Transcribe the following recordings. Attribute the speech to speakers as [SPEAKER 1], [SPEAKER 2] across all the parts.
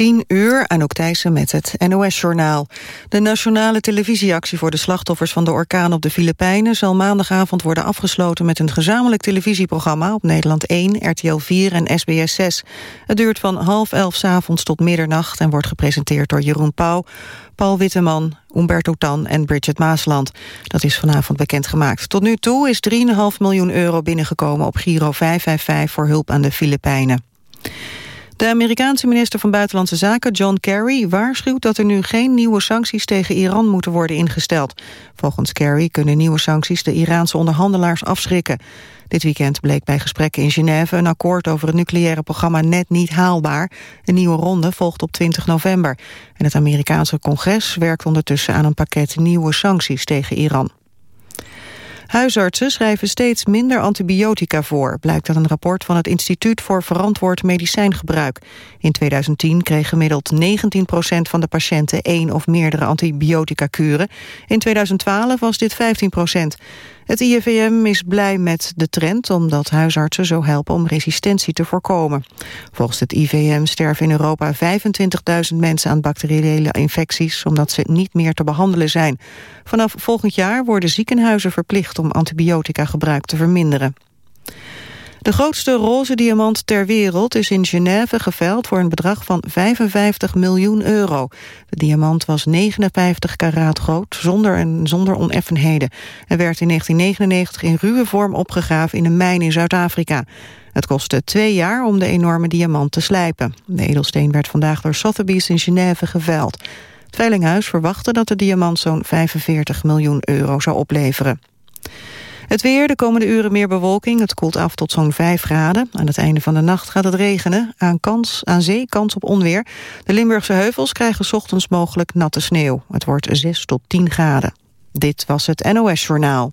[SPEAKER 1] 10 uur, Anouk Thijssen met het NOS-journaal. De nationale televisieactie voor de slachtoffers van de orkaan op de Filipijnen... zal maandagavond worden afgesloten met een gezamenlijk televisieprogramma... op Nederland 1, RTL 4 en SBS 6. Het duurt van half elf s avonds tot middernacht... en wordt gepresenteerd door Jeroen Pauw, Paul Witteman, Umberto Tan en Bridget Maasland. Dat is vanavond bekendgemaakt. Tot nu toe is 3,5 miljoen euro binnengekomen op Giro 555... voor hulp aan de Filipijnen. De Amerikaanse minister van Buitenlandse Zaken, John Kerry, waarschuwt dat er nu geen nieuwe sancties tegen Iran moeten worden ingesteld. Volgens Kerry kunnen nieuwe sancties de Iraanse onderhandelaars afschrikken. Dit weekend bleek bij gesprekken in Genève een akkoord over het nucleaire programma net niet haalbaar. Een nieuwe ronde volgt op 20 november. En het Amerikaanse congres werkt ondertussen aan een pakket nieuwe sancties tegen Iran. Huisartsen schrijven steeds minder antibiotica voor, blijkt uit een rapport van het Instituut voor Verantwoord Medicijngebruik. In 2010 kreeg gemiddeld 19% van de patiënten één of meerdere antibiotica-kuren. In 2012 was dit 15 het IFVM is blij met de trend omdat huisartsen zo helpen om resistentie te voorkomen. Volgens het IVM sterven in Europa 25.000 mensen aan bacteriële infecties omdat ze niet meer te behandelen zijn. Vanaf volgend jaar worden ziekenhuizen verplicht om antibiotica gebruik te verminderen. De grootste roze diamant ter wereld is in Genève geveild voor een bedrag van 55 miljoen euro. De diamant was 59 karaat groot, zonder, en zonder oneffenheden. en werd in 1999 in ruwe vorm opgegraven in een mijn in Zuid-Afrika. Het kostte twee jaar om de enorme diamant te slijpen. De edelsteen werd vandaag door Sotheby's in Genève geveild. Het Veilinghuis verwachtte dat de diamant zo'n 45 miljoen euro zou opleveren. Het weer, de komende uren meer bewolking. Het koelt af tot zo'n 5 graden. Aan het einde van de nacht gaat het regenen. Aan, kans, aan zee kans op onweer. De Limburgse heuvels krijgen ochtends mogelijk natte sneeuw. Het wordt 6 tot 10 graden. Dit was het NOS Journaal.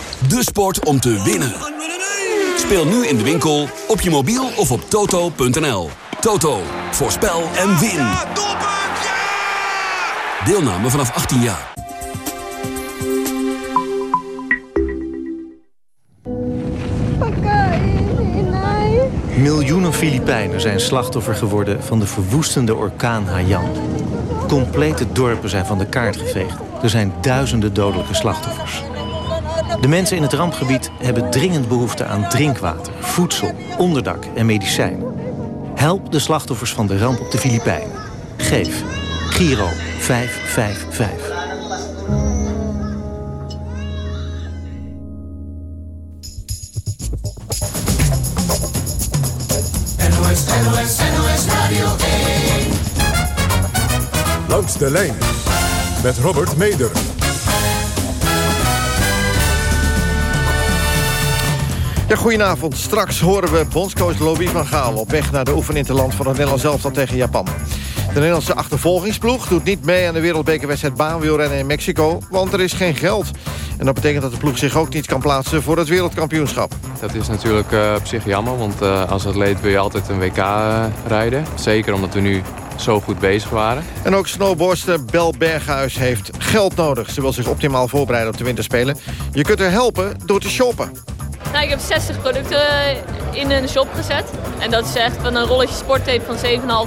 [SPEAKER 2] De sport om te winnen. Speel nu in de winkel, op je mobiel of op toto.nl. Toto, voorspel en win. Deelname vanaf 18 jaar.
[SPEAKER 3] Miljoenen Filipijnen zijn slachtoffer geworden van de verwoestende orkaan Haiyan. Complete dorpen zijn van de kaart geveegd. Er zijn duizenden dodelijke slachtoffers. De mensen in het rampgebied hebben dringend behoefte aan drinkwater, voedsel, onderdak en medicijn. Help de slachtoffers van de ramp op de Filipijnen. Geef Giro 555.
[SPEAKER 4] NOS, NOS, NOS Radio 1.
[SPEAKER 5] Langs de lijn met Robert Meder.
[SPEAKER 6] Ja, goedenavond. Straks horen we bondscoach Louis van Gaal... op weg naar de oefeninterland van het Nederlands elftal tegen Japan. De Nederlandse achtervolgingsploeg doet niet mee aan de wereldbekerwedstrijd baanwielrennen in Mexico... want er is geen geld. En dat betekent dat de ploeg zich ook niet kan plaatsen voor het wereldkampioenschap.
[SPEAKER 7] Dat is natuurlijk uh, op zich jammer, want uh, als atleet wil je altijd een WK uh, rijden. Zeker omdat we nu zo goed bezig waren.
[SPEAKER 6] En ook snowboardster Bel Berghuis heeft geld nodig. Ze wil zich optimaal voorbereiden op de winterspelen. Je kunt er helpen door te shoppen.
[SPEAKER 8] Nou, ik heb 60 producten in een shop gezet. En dat is echt van een rolletje sporttape van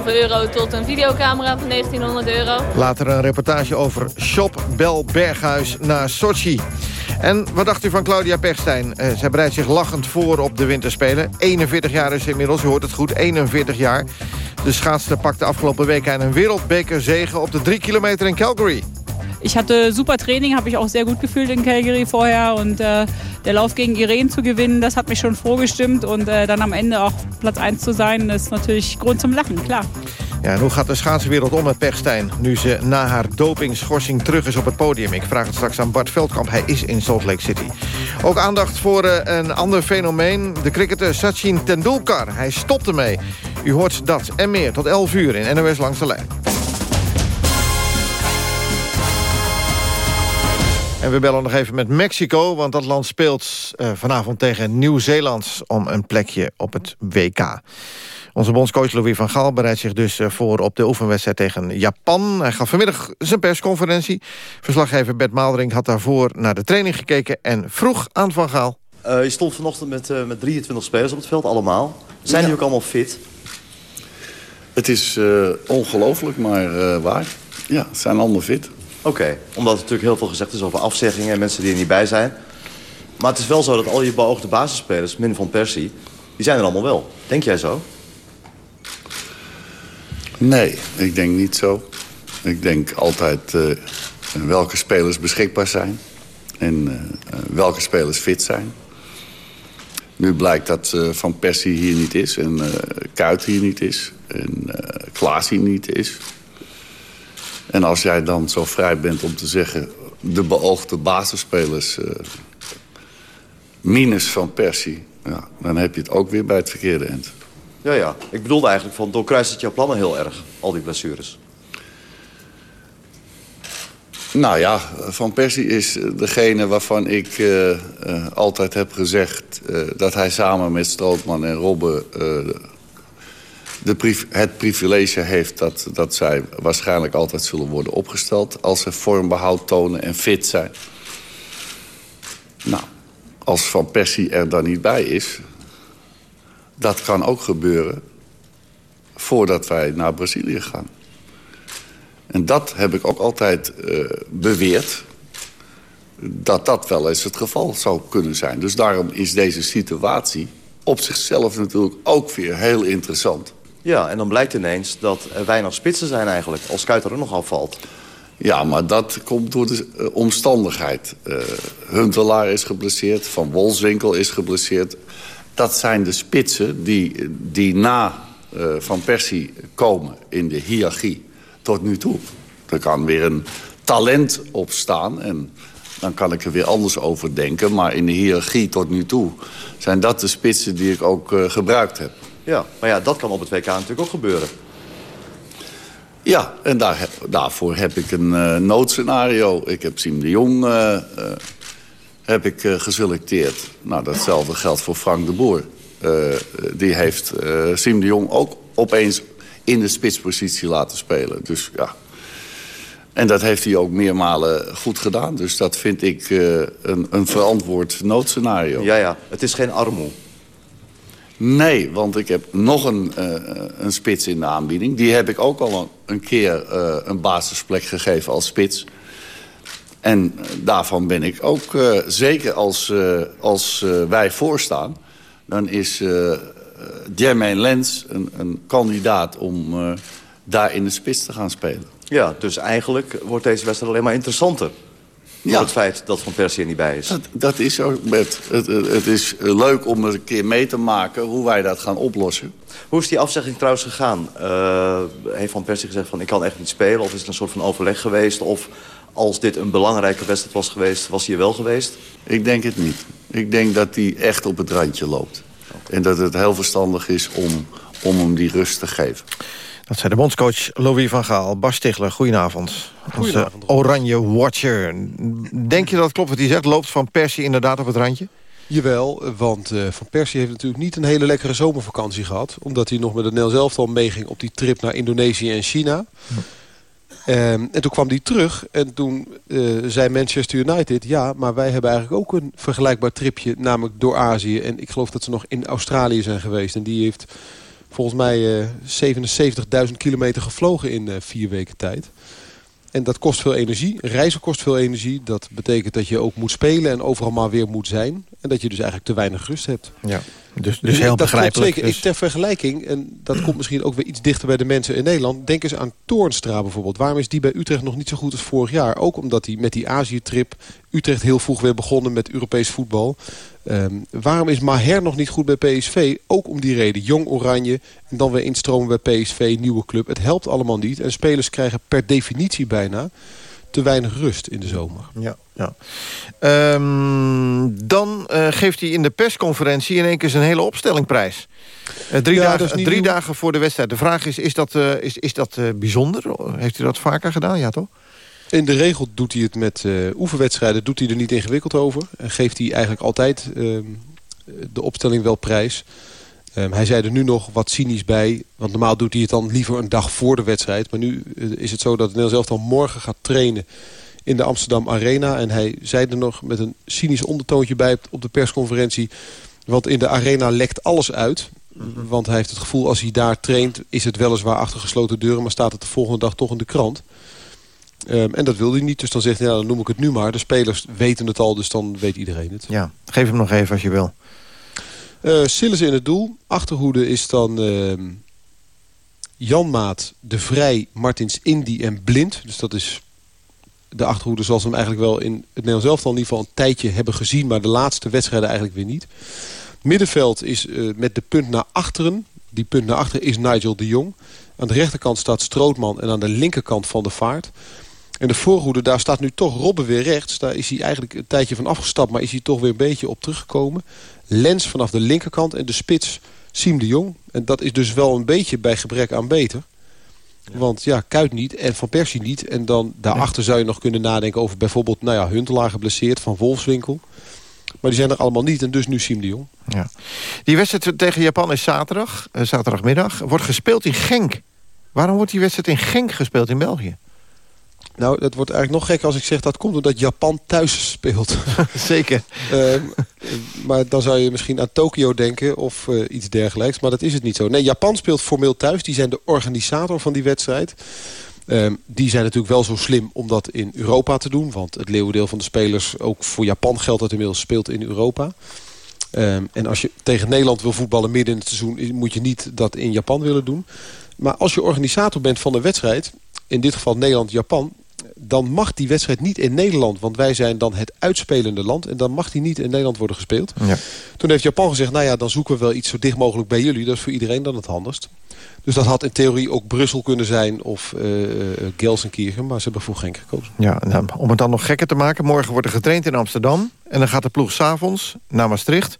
[SPEAKER 8] 7,5 euro tot een videocamera van 1900 euro.
[SPEAKER 6] Later een reportage over Shop Bel Berghuis naar Sochi. En wat dacht u van Claudia Pechstein? Uh, zij bereidt zich lachend voor op de winterspelen. 41 jaar is inmiddels, u hoort het goed, 41 jaar. De schaatster pakte afgelopen week een wereldbekerzege op de 3 kilometer in Calgary.
[SPEAKER 9] Ich hatte super Training, habe ich auch sehr gut gefühlt in Calgary vorher und äh, der Lauf gegen Irene zu gewinnen, das hat mich schon vorgestimmt und äh, dann am Ende auch Platz 1 zu sein, ist natürlich Grund zum Lachen, klar.
[SPEAKER 6] Ja, hoe gaat de schaatswereld om met Pechstein... nu ze na haar dopingschorsing terug is op het podium? Ik vraag het straks aan Bart Veldkamp. Hij is in Salt Lake City. Ook aandacht voor eh, een ander fenomeen. De cricketer Sachin Tendulkar. Hij stopt ermee. U hoort dat en meer tot 11 uur in NOS Langs de Lijn. En we bellen nog even met Mexico, want dat land speelt uh, vanavond tegen Nieuw-Zeeland... om een plekje op het WK. Onze bondscoach Louis van Gaal bereidt zich dus uh, voor op de oefenwedstrijd tegen Japan. Hij gaf vanmiddag zijn persconferentie. Verslaggever Bert Maalderink had daarvoor naar de training gekeken... en vroeg aan Van Gaal.
[SPEAKER 10] Uh, je stond vanochtend met, met 23 spelers op het veld, allemaal. Zijn ja. die ook allemaal fit?
[SPEAKER 11] Het is ongelooflijk, maar waar. Ja, ze zijn allemaal fit.
[SPEAKER 10] Oké, omdat er natuurlijk heel veel gezegd is over afzeggingen... en mensen die er niet bij zijn. Maar het is wel zo dat al je beoogde basisspelers, min van Persie... die zijn er allemaal wel. Denk jij zo?
[SPEAKER 11] Nee, ik denk niet zo. Ik denk altijd uh, welke spelers beschikbaar zijn. En uh, welke spelers fit zijn. Nu blijkt dat Van Persie hier niet is. En Kuit hier niet is. En Klaas hier niet is. En als jij dan zo vrij bent om te zeggen... de beoogde basisspelers uh, minus Van Persie... Ja, dan heb je het ook weer bij het verkeerde eind.
[SPEAKER 10] Ja, ja. Ik bedoelde eigenlijk van, doorkruist het jouw plannen heel erg, al die blessures?
[SPEAKER 11] Nou ja, Van Persie is degene waarvan ik uh, uh, altijd heb gezegd... Uh, dat hij samen met Strootman en Robben de het privilege heeft dat, dat zij waarschijnlijk altijd zullen worden opgesteld... als ze vormbehoud tonen en fit zijn. Nou, als Van Persie er dan niet bij is... dat kan ook gebeuren voordat wij naar Brazilië gaan. En dat heb ik ook altijd uh, beweerd... dat dat wel eens het geval zou kunnen zijn. Dus daarom is deze situatie op zichzelf natuurlijk ook weer heel interessant.
[SPEAKER 10] Ja, en dan blijkt ineens dat er weinig spitsen zijn eigenlijk... als Kuiter er nog afvalt.
[SPEAKER 11] Ja, maar dat komt door de uh, omstandigheid. Uh, Huntelaar is geblesseerd, Van Wolfswinkel is geblesseerd. Dat zijn de spitsen die, die na uh, Van Persie komen in de hiërarchie tot nu toe. Er kan weer een talent opstaan en dan kan ik er weer anders over denken. Maar in de hiërarchie tot nu toe zijn dat de spitsen die ik ook gebruikt heb.
[SPEAKER 10] Ja, maar ja, dat kan op het WK natuurlijk ook gebeuren.
[SPEAKER 11] Ja, en daar daarvoor heb ik een uh, noodscenario. Ik heb Siem de Jong uh, uh, heb ik, geselecteerd. Nou, datzelfde geldt voor Frank de Boer. die heeft Siem de Jong ook opeens in de spitspositie laten spelen. Dus ja. En dat heeft hij ook meermalen goed gedaan. Dus dat vind ik een, een verantwoord noodscenario.
[SPEAKER 10] Ja, ja. Het is geen armoe.
[SPEAKER 11] Nee, want ik heb nog een, uh, een spits in de aanbieding. Die heb ik ook al een, keer uh, een basisplek gegeven als spits. En daarvan ben ik ook, zeker als, als wij voorstaan... dan is Jermaine Lens een, een, kandidaat om daar in de spits te gaan spelen.
[SPEAKER 10] Ja, dus eigenlijk wordt deze wedstrijd alleen maar interessanter. Ja. het feit dat Van Persie er niet bij is.
[SPEAKER 11] Dat, dat is zo, Bert. Het, het, is leuk om er een keer mee te maken hoe wij dat gaan oplossen.
[SPEAKER 10] Hoe is die afzegging trouwens gegaan? Uh, heeft Van Persie gezegd van ik kan echt niet spelen? Of is het een soort van overleg geweest? Of als dit een belangrijke wedstrijd was geweest, was hij er wel geweest?
[SPEAKER 11] Ik denk het niet. Ik denk dat hij echt op het randje loopt. Okay. En dat het heel verstandig is om, om hem die rust te geven.
[SPEAKER 6] Dat zei de bondscoach Louis van Gaal. Bas Stigler, goedenavond.
[SPEAKER 12] Goedenavond.
[SPEAKER 6] oranje watcher. Denk je dat het klopt wat hij zegt? Loopt Van Persie inderdaad op het randje?
[SPEAKER 12] Jawel, want uh, Van Persie heeft natuurlijk niet een hele lekkere zomervakantie gehad. Omdat hij nog met het Nederlands elftal meeging op die trip naar Indonesië en China. Hm. Um, en toen kwam hij terug en toen uh, zei Manchester United... ja, maar wij hebben eigenlijk ook een vergelijkbaar tripje, namelijk door Azië. En ik geloof dat ze nog in Australië zijn geweest. En die heeft volgens mij uh, 77.000 kilometer gevlogen in uh, vier weken tijd. En dat kost veel energie. Reizen kost veel energie. Dat betekent dat je ook moet spelen en overal maar weer moet zijn. En dat je dus eigenlijk te weinig rust hebt.
[SPEAKER 6] Ja. Dus, dus heel
[SPEAKER 12] dat
[SPEAKER 6] begrijpelijk.
[SPEAKER 12] Zeker.
[SPEAKER 6] Dus-
[SPEAKER 12] Ter vergelijking, en dat komt misschien ook weer iets dichter bij de mensen in Nederland. Denk eens aan Toornstra bijvoorbeeld. Waarom is die bij Utrecht nog niet zo goed als vorig jaar? Ook omdat hij met die Azië-trip Utrecht heel vroeg weer begonnen met Europees voetbal. Ehm, waarom is Maher nog niet goed bij PSV? Ook om die reden. Jong Oranje en dan weer instromen bij PSV, nieuwe club. Het helpt allemaal niet. En spelers krijgen per definitie bijna te weinig rust in de zomer.
[SPEAKER 6] Ja, ja. Ehm, dan eh, geeft hij in de persconferentie in één keer zijn hele opstellingprijs. Eh, drie
[SPEAKER 12] Ja,
[SPEAKER 6] dagen, drie
[SPEAKER 12] nieuw.
[SPEAKER 6] dagen voor de wedstrijd. De vraag is, is dat, eh, is, is dat bijzonder? Heeft hij dat vaker gedaan? Ja, toch?
[SPEAKER 12] In de regel doet hij het met oefenwedstrijden doet hij er niet ingewikkeld over. En geeft hij eigenlijk altijd ehm, de opstelling wel prijs. Ehm, hij zei er nu nog wat cynisch bij. Want normaal doet hij het dan liever een dag voor de wedstrijd. Maar nu eh, is het zo dat het Nederlands elftal morgen gaat trainen in de Amsterdam Arena. En hij zei er nog met een cynisch ondertoontje bij op de persconferentie. Want in de arena lekt alles uit. Want hij heeft het gevoel als hij daar traint... is het weliswaar achter gesloten deuren... maar staat het de volgende dag toch in de krant. Ehm, en dat wil hij niet, dus dan zegt hij, nou, dan noem ik het nu maar. De spelers weten het al, dus dan weet iedereen het.
[SPEAKER 6] Ja, geef hem nog even als je wil.
[SPEAKER 12] Sillis in het doel. Achterhoede is dan ehm Janmaat, De Vrij, Martins Indy en Blind. Dus dat is de achterhoede zoals we hem eigenlijk wel in het Nederlands elftal in ieder geval een tijdje hebben gezien. Maar de laatste wedstrijden eigenlijk weer niet. Middenveld is eh, met de punt naar achteren. Die punt naar achteren is Nigel de Jong. Aan de rechterkant staat Strootman en aan de linkerkant Van de Vaart. En de voorhoede, daar staat nu toch Robben weer rechts. Daar is hij eigenlijk een tijdje van afgestapt, maar is hij toch weer een beetje op teruggekomen. Lens vanaf de linkerkant en de spits Siem de Jong. En dat is dus wel een beetje bij gebrek aan beter. Want ja, Kuit niet en Van Persie niet. En dan daarachter zou je nog kunnen nadenken over bijvoorbeeld... nou ja, Huntelaar geblesseerd van Wolfswinkel. Maar die zijn er allemaal niet en dus nu Siem de Jong.
[SPEAKER 6] Ja. Die wedstrijd tegen Japan is zaterdag, eh, zaterdagmiddag. Wordt gespeeld in Genk. Waarom wordt die wedstrijd in Genk gespeeld in België?
[SPEAKER 12] Nou, dat wordt eigenlijk nog gekker als ik zeg dat komt omdat Japan thuis speelt.
[SPEAKER 6] Zeker.
[SPEAKER 12] Ehm, maar dan zou je misschien aan Tokio denken of eh, iets dergelijks. Maar dat is het niet zo. Nee, Japan speelt formeel thuis. Die zijn de organisator van die wedstrijd. Ehm, die zijn natuurlijk wel zo slim om dat in Europa te doen. Want het leeuwendeel van de spelers, ook voor Japan geldt dat inmiddels, speelt in Europa. Ehm, en als je tegen Nederland wil voetballen midden in het seizoen... moet je niet dat in Japan willen doen. Maar als je organisator bent van een wedstrijd... in dit geval Nederland-Japan... dan mag die wedstrijd niet in Nederland. Want wij zijn dan het uitspelende land. En dan mag die niet in Nederland worden gespeeld.
[SPEAKER 6] Ja.
[SPEAKER 12] Toen heeft Japan gezegd... nou ja, dan zoeken we wel iets zo dicht mogelijk bij jullie. Dat is voor iedereen dan het handigst. Dus dat had in theorie ook Brussel kunnen zijn... of uh, Gelsenkirchen. Maar ze hebben voor Genk gekozen.
[SPEAKER 6] Ja, nou, om het dan nog gekker te maken. Morgen wordt er getraind in Amsterdam. En dan gaat de ploeg s'avonds naar Maastricht.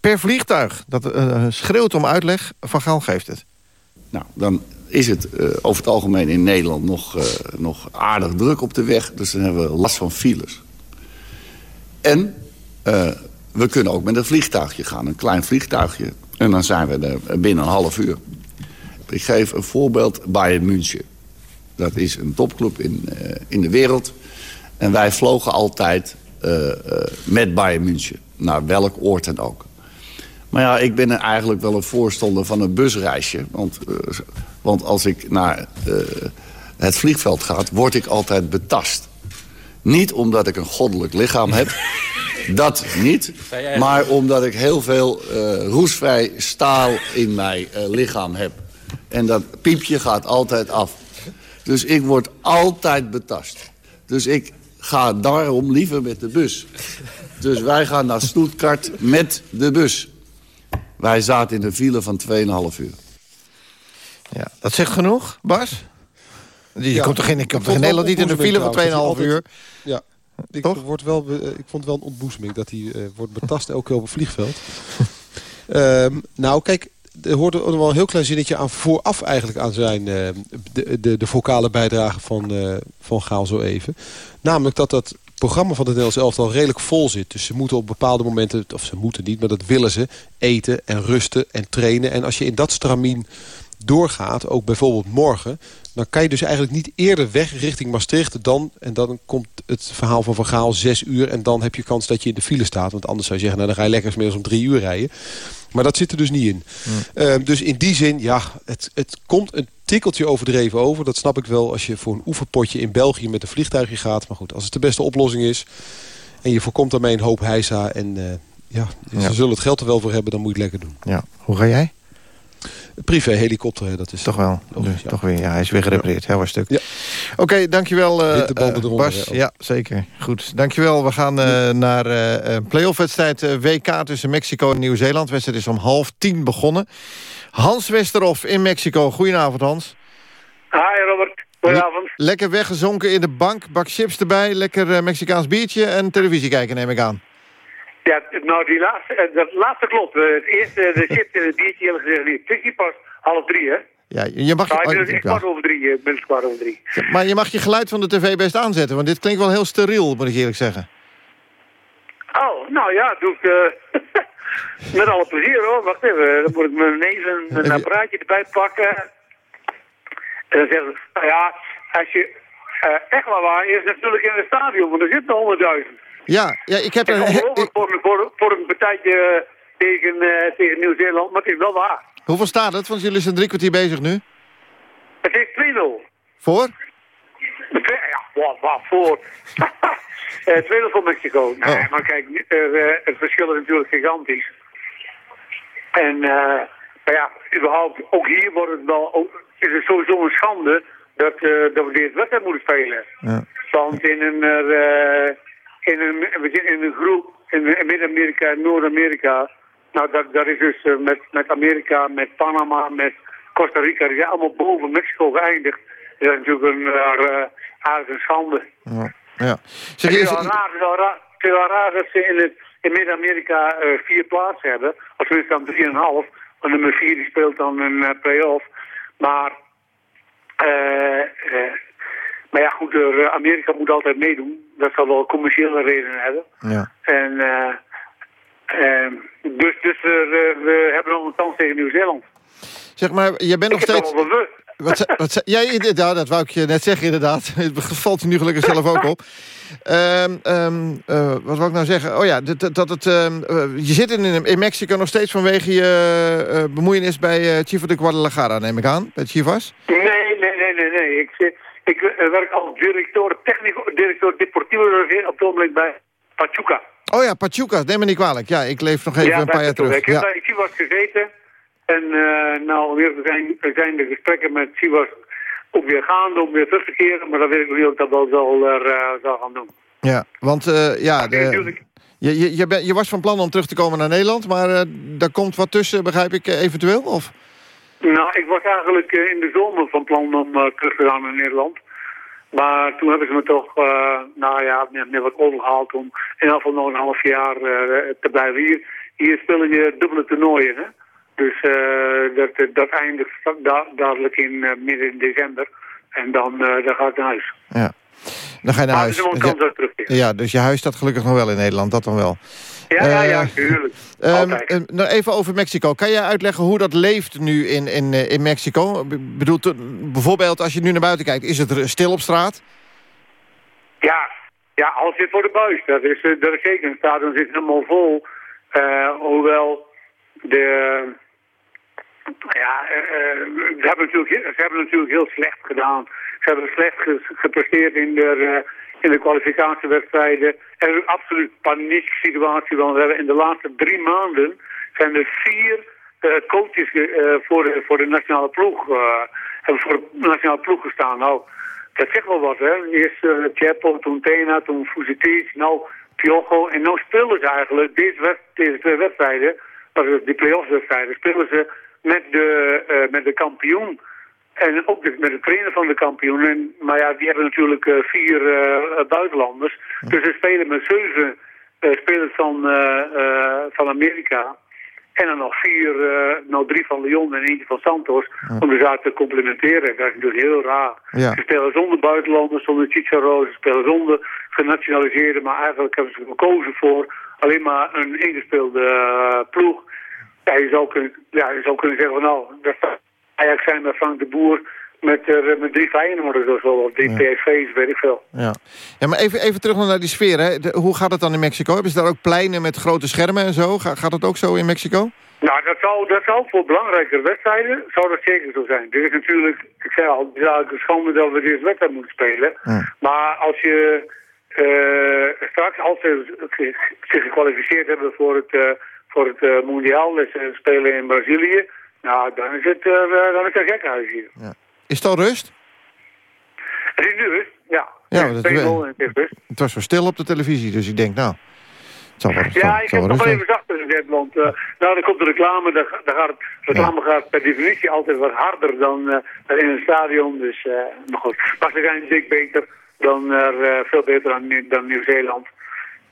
[SPEAKER 6] Per vliegtuig. Dat uh, schreeuwt om uitleg. Van Gaal geeft het.
[SPEAKER 11] Nou, dan is het uh, over het algemeen in Nederland nog, uh, nog aardig druk op de weg. Dus dan hebben we last van files. En uh, we kunnen ook met een vliegtuigje gaan. Een klein vliegtuigje. En dan zijn we er binnen een half uur. Ik geef een voorbeeld. Bayern München. Dat is een topclub in, in de wereld. En wij vlogen altijd met Bayern München. Naar welk oord dan ook. Maar ja, ik ben eigenlijk wel een voorstander van een busreisje. Want, want als ik naar uh, het vliegveld ga, word ik altijd betast. Niet omdat ik een goddelijk lichaam heb. dat niet. Maar omdat ik heel veel uh, roestvrij staal in mijn lichaam heb. En dat piepje gaat altijd af. Dus ik word altijd betast. Dus ik ga daarom liever met de bus. Dus wij gaan naar Stuttgart met de bus. Wij zaten in een file van 2,5 uur.
[SPEAKER 6] Ja, dat zegt genoeg, Bas? Je ja, komt toch komt toch in Nederland niet in een file van 2,5 uur?
[SPEAKER 12] Ja, ik, toch? Wordt wel, ik vond wel een ontboezeming dat hij uh, wordt betast elke keer op een vliegveld. um, nou, kijk, er hoorde nog wel een heel klein zinnetje aan vooraf eigenlijk aan zijn... Uh, de, de, de vocale bijdrage van, uh, van Gaal zo even. Namelijk dat dat programma van het Nederlands elftal redelijk vol zit. Dus ze moeten op bepaalde momenten, of ze moeten niet, maar dat willen ze... eten en rusten en trainen. En als je in dat stramien doorgaat, ook bijvoorbeeld morgen... dan kan je dus eigenlijk niet eerder weg richting Maastricht dan... en dan komt het verhaal van Van Gaal zes uur... en dan heb je kans dat je in de file staat. Want anders zou je zeggen, nou, dan ga je lekker inmiddels om drie uur rijden. Maar dat zit er dus niet in. Mm. Uh, dus in die zin, ja, het, het komt een tikkeltje overdreven over. Dat snap ik wel als je voor een oefenpotje in België met een vliegtuigje gaat. Maar goed, als het de beste oplossing is... en je voorkomt daarmee een hoop heisa en... Uh, Ja, ze zullen het geld er wel voor hebben, dan moet je het lekker doen.
[SPEAKER 6] Ja. Hoe ga jij?
[SPEAKER 12] Privé helikopter, hè, dat is...
[SPEAKER 6] Toch wel. Dus, Toch weer, ja, hij is weer gerepareerd. Heel erg stuk.
[SPEAKER 12] Ja.
[SPEAKER 6] Oké, dankjewel
[SPEAKER 12] eronder,
[SPEAKER 6] Bas.
[SPEAKER 12] hè,
[SPEAKER 6] Ja, zeker. Goed, dankjewel. We gaan eh, naar eh een playoff-wedstrijd eh, WK tussen Mexico en Nieuw-Zeeland. Wedstrijd is om half tien begonnen. Hans Westerhof in Mexico. Goedenavond, Hans.
[SPEAKER 13] Hi Robert, goedenavond.
[SPEAKER 6] Lekker weggezonken in de bank, bak chips erbij, lekker Mexicaans biertje en televisie kijken, neem ik aan.
[SPEAKER 13] Ja, nou die laatste, eh, dat laatste klopt. Eh, Het eerste, de chips en het biertje hebben gezegd is niet pas half drie, hè?
[SPEAKER 6] Ja, je mag,
[SPEAKER 13] Nou, ik ben
[SPEAKER 6] oh,
[SPEAKER 13] kwart over drie. Ben kwart over drie.
[SPEAKER 6] maar je mag je geluid van de tv best aanzetten, want dit klinkt wel heel steriel, moet ik eerlijk zeggen.
[SPEAKER 13] Oh, nou ja, doe ik eh, met alle plezier hoor. Wacht even, dan moet ik mijn neus en een apparaatje erbij pakken. En dan zeggen ze, nou ja, als je eh, echt wel waar is, natuurlijk in het stadion, want er zitten honderdduizend.
[SPEAKER 6] Ja, ja ik heb
[SPEAKER 13] Ik
[SPEAKER 6] een...
[SPEAKER 13] ongelooflijk voor, een- voor, voor een partijtje tegen, eh, tegen Nieuw-Zeeland, maar het is wel waar.
[SPEAKER 6] Hoeveel staat het? Want jullie zijn drie kwartier bezig nu.
[SPEAKER 13] Het is 2-0.
[SPEAKER 6] Voor?
[SPEAKER 13] Ja, wat, wat voor. Eh 2-0 voor Mexico. Nee,
[SPEAKER 6] Oh.
[SPEAKER 13] maar kijk, er, eh, het verschil is natuurlijk gigantisch. En eh, maar ja, überhaupt, ook hier wordt het wel, ook, is het sowieso een schande dat, eh, dat we deze wedstrijd moeten spelen.
[SPEAKER 6] Ja.
[SPEAKER 13] Want in een, eh, in een, in een groep in, Midden-Amerika en Noord-Amerika. Nou, dat, dat is dus eh, met, met Amerika, met Panama, met Costa Rica. Die zijn allemaal boven Mexico geëindigd. Dat is natuurlijk een, eh, aardig een schande.
[SPEAKER 6] Ja. ja.
[SPEAKER 13] Het
[SPEAKER 6] Zeg,
[SPEAKER 13] is
[SPEAKER 6] je,
[SPEAKER 13] wel raar, het is wel raar, het is wel raar dat ze in, het, in Midden-Amerika eh, vier plaatsen hebben. Of tenminste dan drieënhalf. Want nummer vier die speelt dan een eh, play-off. Maar, eh, eh, maar ja goed, er, Amerika moet altijd meedoen. Dat zal wel commerciële redenen hebben.
[SPEAKER 6] ja.
[SPEAKER 13] En, eh, eh, dus dus eh, we, we hebben nog een kans tegen Nieuw-Zeeland.
[SPEAKER 6] zeg maar, je bent nog
[SPEAKER 13] Ik
[SPEAKER 6] steeds... Wat, wat, jij, ja, dat wou ik je net zeggen inderdaad. Het valt je nu gelukkig zelf ook op. Ehm, ehm, eh, wat wou ik nou zeggen? Oh ja, dat, dat het, ehm, eh, je zit in, in Mexico nog steeds vanwege je eh, bemoeienis bij eh Chivo de Guadalajara, neem ik aan. Bij Chivas.
[SPEAKER 13] Nee, nee, nee, nee, nee. Ik, zit- ik eh, werk als directeur, technico, directeur deportivo op het ogenblik bij Pachuca.
[SPEAKER 6] Oh ja, Pachuca, neem me niet kwalijk. Ja, ik leef nog even
[SPEAKER 13] ja,
[SPEAKER 6] een paar jaar terug.
[SPEAKER 13] Ik heb
[SPEAKER 6] Ja.
[SPEAKER 13] bij Chivas gezeten. En eh, nou, weer zijn, zijn de gesprekken met Chivas ook weer gaande om weer terug te keren. Maar dan weet ik niet of ik dat wel zal, eh, zal gaan doen.
[SPEAKER 6] Ja, want ja, de, je, je, je, je was van plan om terug te komen naar Nederland, maar daar komt wat tussen, begrijp ik, eventueel? Of?
[SPEAKER 13] Nou, ik was eigenlijk in de zomer van plan om terug te gaan naar Nederland. Maar toen hebben ze me toch, eh, nou ja, meer wat overgehaald om in ieder geval nog een half jaar eh, te blijven. Hier, hier spelen je dubbele toernooien, hè. Dus eh, dat, dat eindigt da dadelijk in midden in december. En dan, dan ga ik naar huis.
[SPEAKER 6] Ja. Dan ga je naar
[SPEAKER 13] Maar
[SPEAKER 6] huis. Dus ja, ja, dus je huis staat gelukkig nog wel in Nederland, dat dan wel.
[SPEAKER 13] Ja, ja, ja,
[SPEAKER 6] Eh,
[SPEAKER 13] tuurlijk.
[SPEAKER 6] Ehm,
[SPEAKER 13] Altijd.
[SPEAKER 6] eh, nou even over Mexico. Kan jij uitleggen hoe dat leeft nu in, in, eh, in Mexico? Ik bedoel, te- bijvoorbeeld als je nu naar buiten kijkt, is het er stil op straat?
[SPEAKER 13] Ja, ja, alles zit voor de buis. Dat is, dat is zeker. Het stadion zit helemaal vol. Eh, hoewel de... Ja, eh, eh, ze, hebben natuurlijk, ze hebben natuurlijk heel slecht gedaan. Ze hebben slecht ge- gepresteerd in de, in de kwalificatiewedstrijden. Er is een absoluut panieksituatie. Want we hebben in de laatste drie maanden zijn er vier eh, coaches eh, voor, de, voor de nationale ploeg, eh, hebben voor de nationale ploeg gestaan. Nou, dat zegt wel wat, hè. Eerst uh, toen Tena, toen Fusitic, nou Piojo. En nou spelen ze eigenlijk deze, deze twee wedstrijden, die play-off wedstrijden, spelen ze met de, eh, met de kampioen. En ook dus met de trainer van de kampioen. En, maar ja, die hebben natuurlijk eh, vier eh, buitenlanders. Dus ze spelen met zeven eh, spelers van, van Amerika. En dan nog vier, nou drie van Lyon en eentje van Santos. Om de zaak te complementeren. Dat is natuurlijk heel raar.
[SPEAKER 6] Ja.
[SPEAKER 13] Ze spelen zonder buitenlanders, zonder Chicharo. Ze spelen zonder genationaliseerden. Maar eigenlijk hebben ze gekozen voor alleen maar een ingespeelde ploeg. Ja, je zou kunnen, ja, je zou kunnen zeggen van nou, dat Ajax zijn met Frank de Boer. Met, eh, met drie Feyenoorders of zo. Of drie PSV's, weet ik veel.
[SPEAKER 6] Ja, ja maar even, even terug naar die sfeer. Hè. De- hoe gaat het dan in Mexico? Hebben ze daar ook pleinen met grote schermen en zo? Ga- gaat dat ook zo in Mexico?
[SPEAKER 13] Nou, dat zou, dat zou voor belangrijke wedstrijden zou dat zeker zo zijn. Dit is natuurlijk, ik zei al, het is eigenlijk een schande dat we deze wedstrijd moeten spelen. Maar als je eh, straks, als ze zich gekwalificeerd hebben voor het, uh, voor het uh, mondiaal, dus spelen in Brazilië, nou, dan is het uh, dan is het een gekhuis hier.
[SPEAKER 6] Ja. Is het al rust?
[SPEAKER 13] Het is nu rust, ja.
[SPEAKER 6] Ja, dat, het, is rust. het was zo stil op de televisie, dus ik denk, nou... Zal wel,
[SPEAKER 13] ja, ik heb nog wel even zachter gezet, want uh, nou, dan komt de reclame, dan, dan gaat het, reclame ja. gaat per definitie altijd wat harder dan, uh, in een stadion, dus, uh, maar goed. Maar ze zijn dik beter dan er, veel beter dan, dan Nieuw-Zeeland.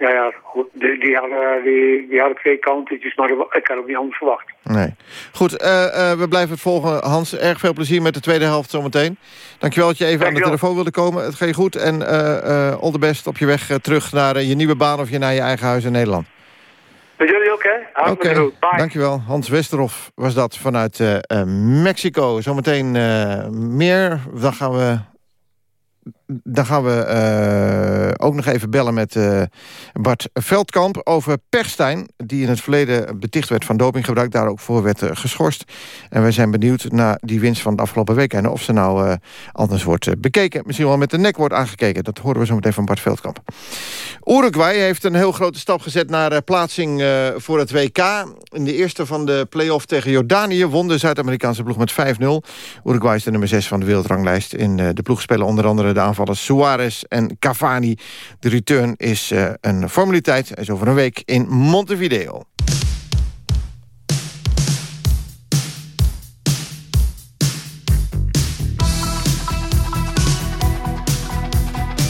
[SPEAKER 13] Ja, ja, goed. Die, die, hadden, die, die hadden twee countertjes, maar ik had ook niet anders verwacht.
[SPEAKER 6] Nee. Goed, uh, uh, we blijven het volgen. Hans, erg veel plezier met de tweede helft zometeen. Dankjewel dat je even Dankjewel. aan de telefoon wilde komen. Het je goed en uh, all the best op je weg terug naar je nieuwe baan... of je naar je eigen huis in Nederland.
[SPEAKER 13] Met jullie ook, hè? Oké, okay.
[SPEAKER 6] dankjewel. Hans Westerhof was dat vanuit Mexico. Zometeen meer. Dan gaan we dan gaan we uh, ook nog even bellen met uh, Bart Veldkamp over Perstijn... die in het verleden beticht werd van dopinggebruik. Daar ook voor werd uh, geschorst. En wij zijn benieuwd naar die winst van de afgelopen week... en of ze nou anders wordt bekeken. Misschien wel met de nek wordt aangekeken. Dat horen we zo meteen van Bart Veldkamp. Uruguay heeft een heel grote stap gezet naar plaatsing voor het WK. In de eerste van de play-off tegen Jordanië... won de Zuid-Amerikaanse ploeg met 5-0. Uruguay is de nummer 6 van de wereldranglijst. In de ploeg spelen onder andere de aanvallers Suarez en Cavani. De return is een formaliteit. Hij is over een week in Montevideo.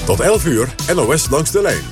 [SPEAKER 5] Tot 11 uur, NOS langs de lijn.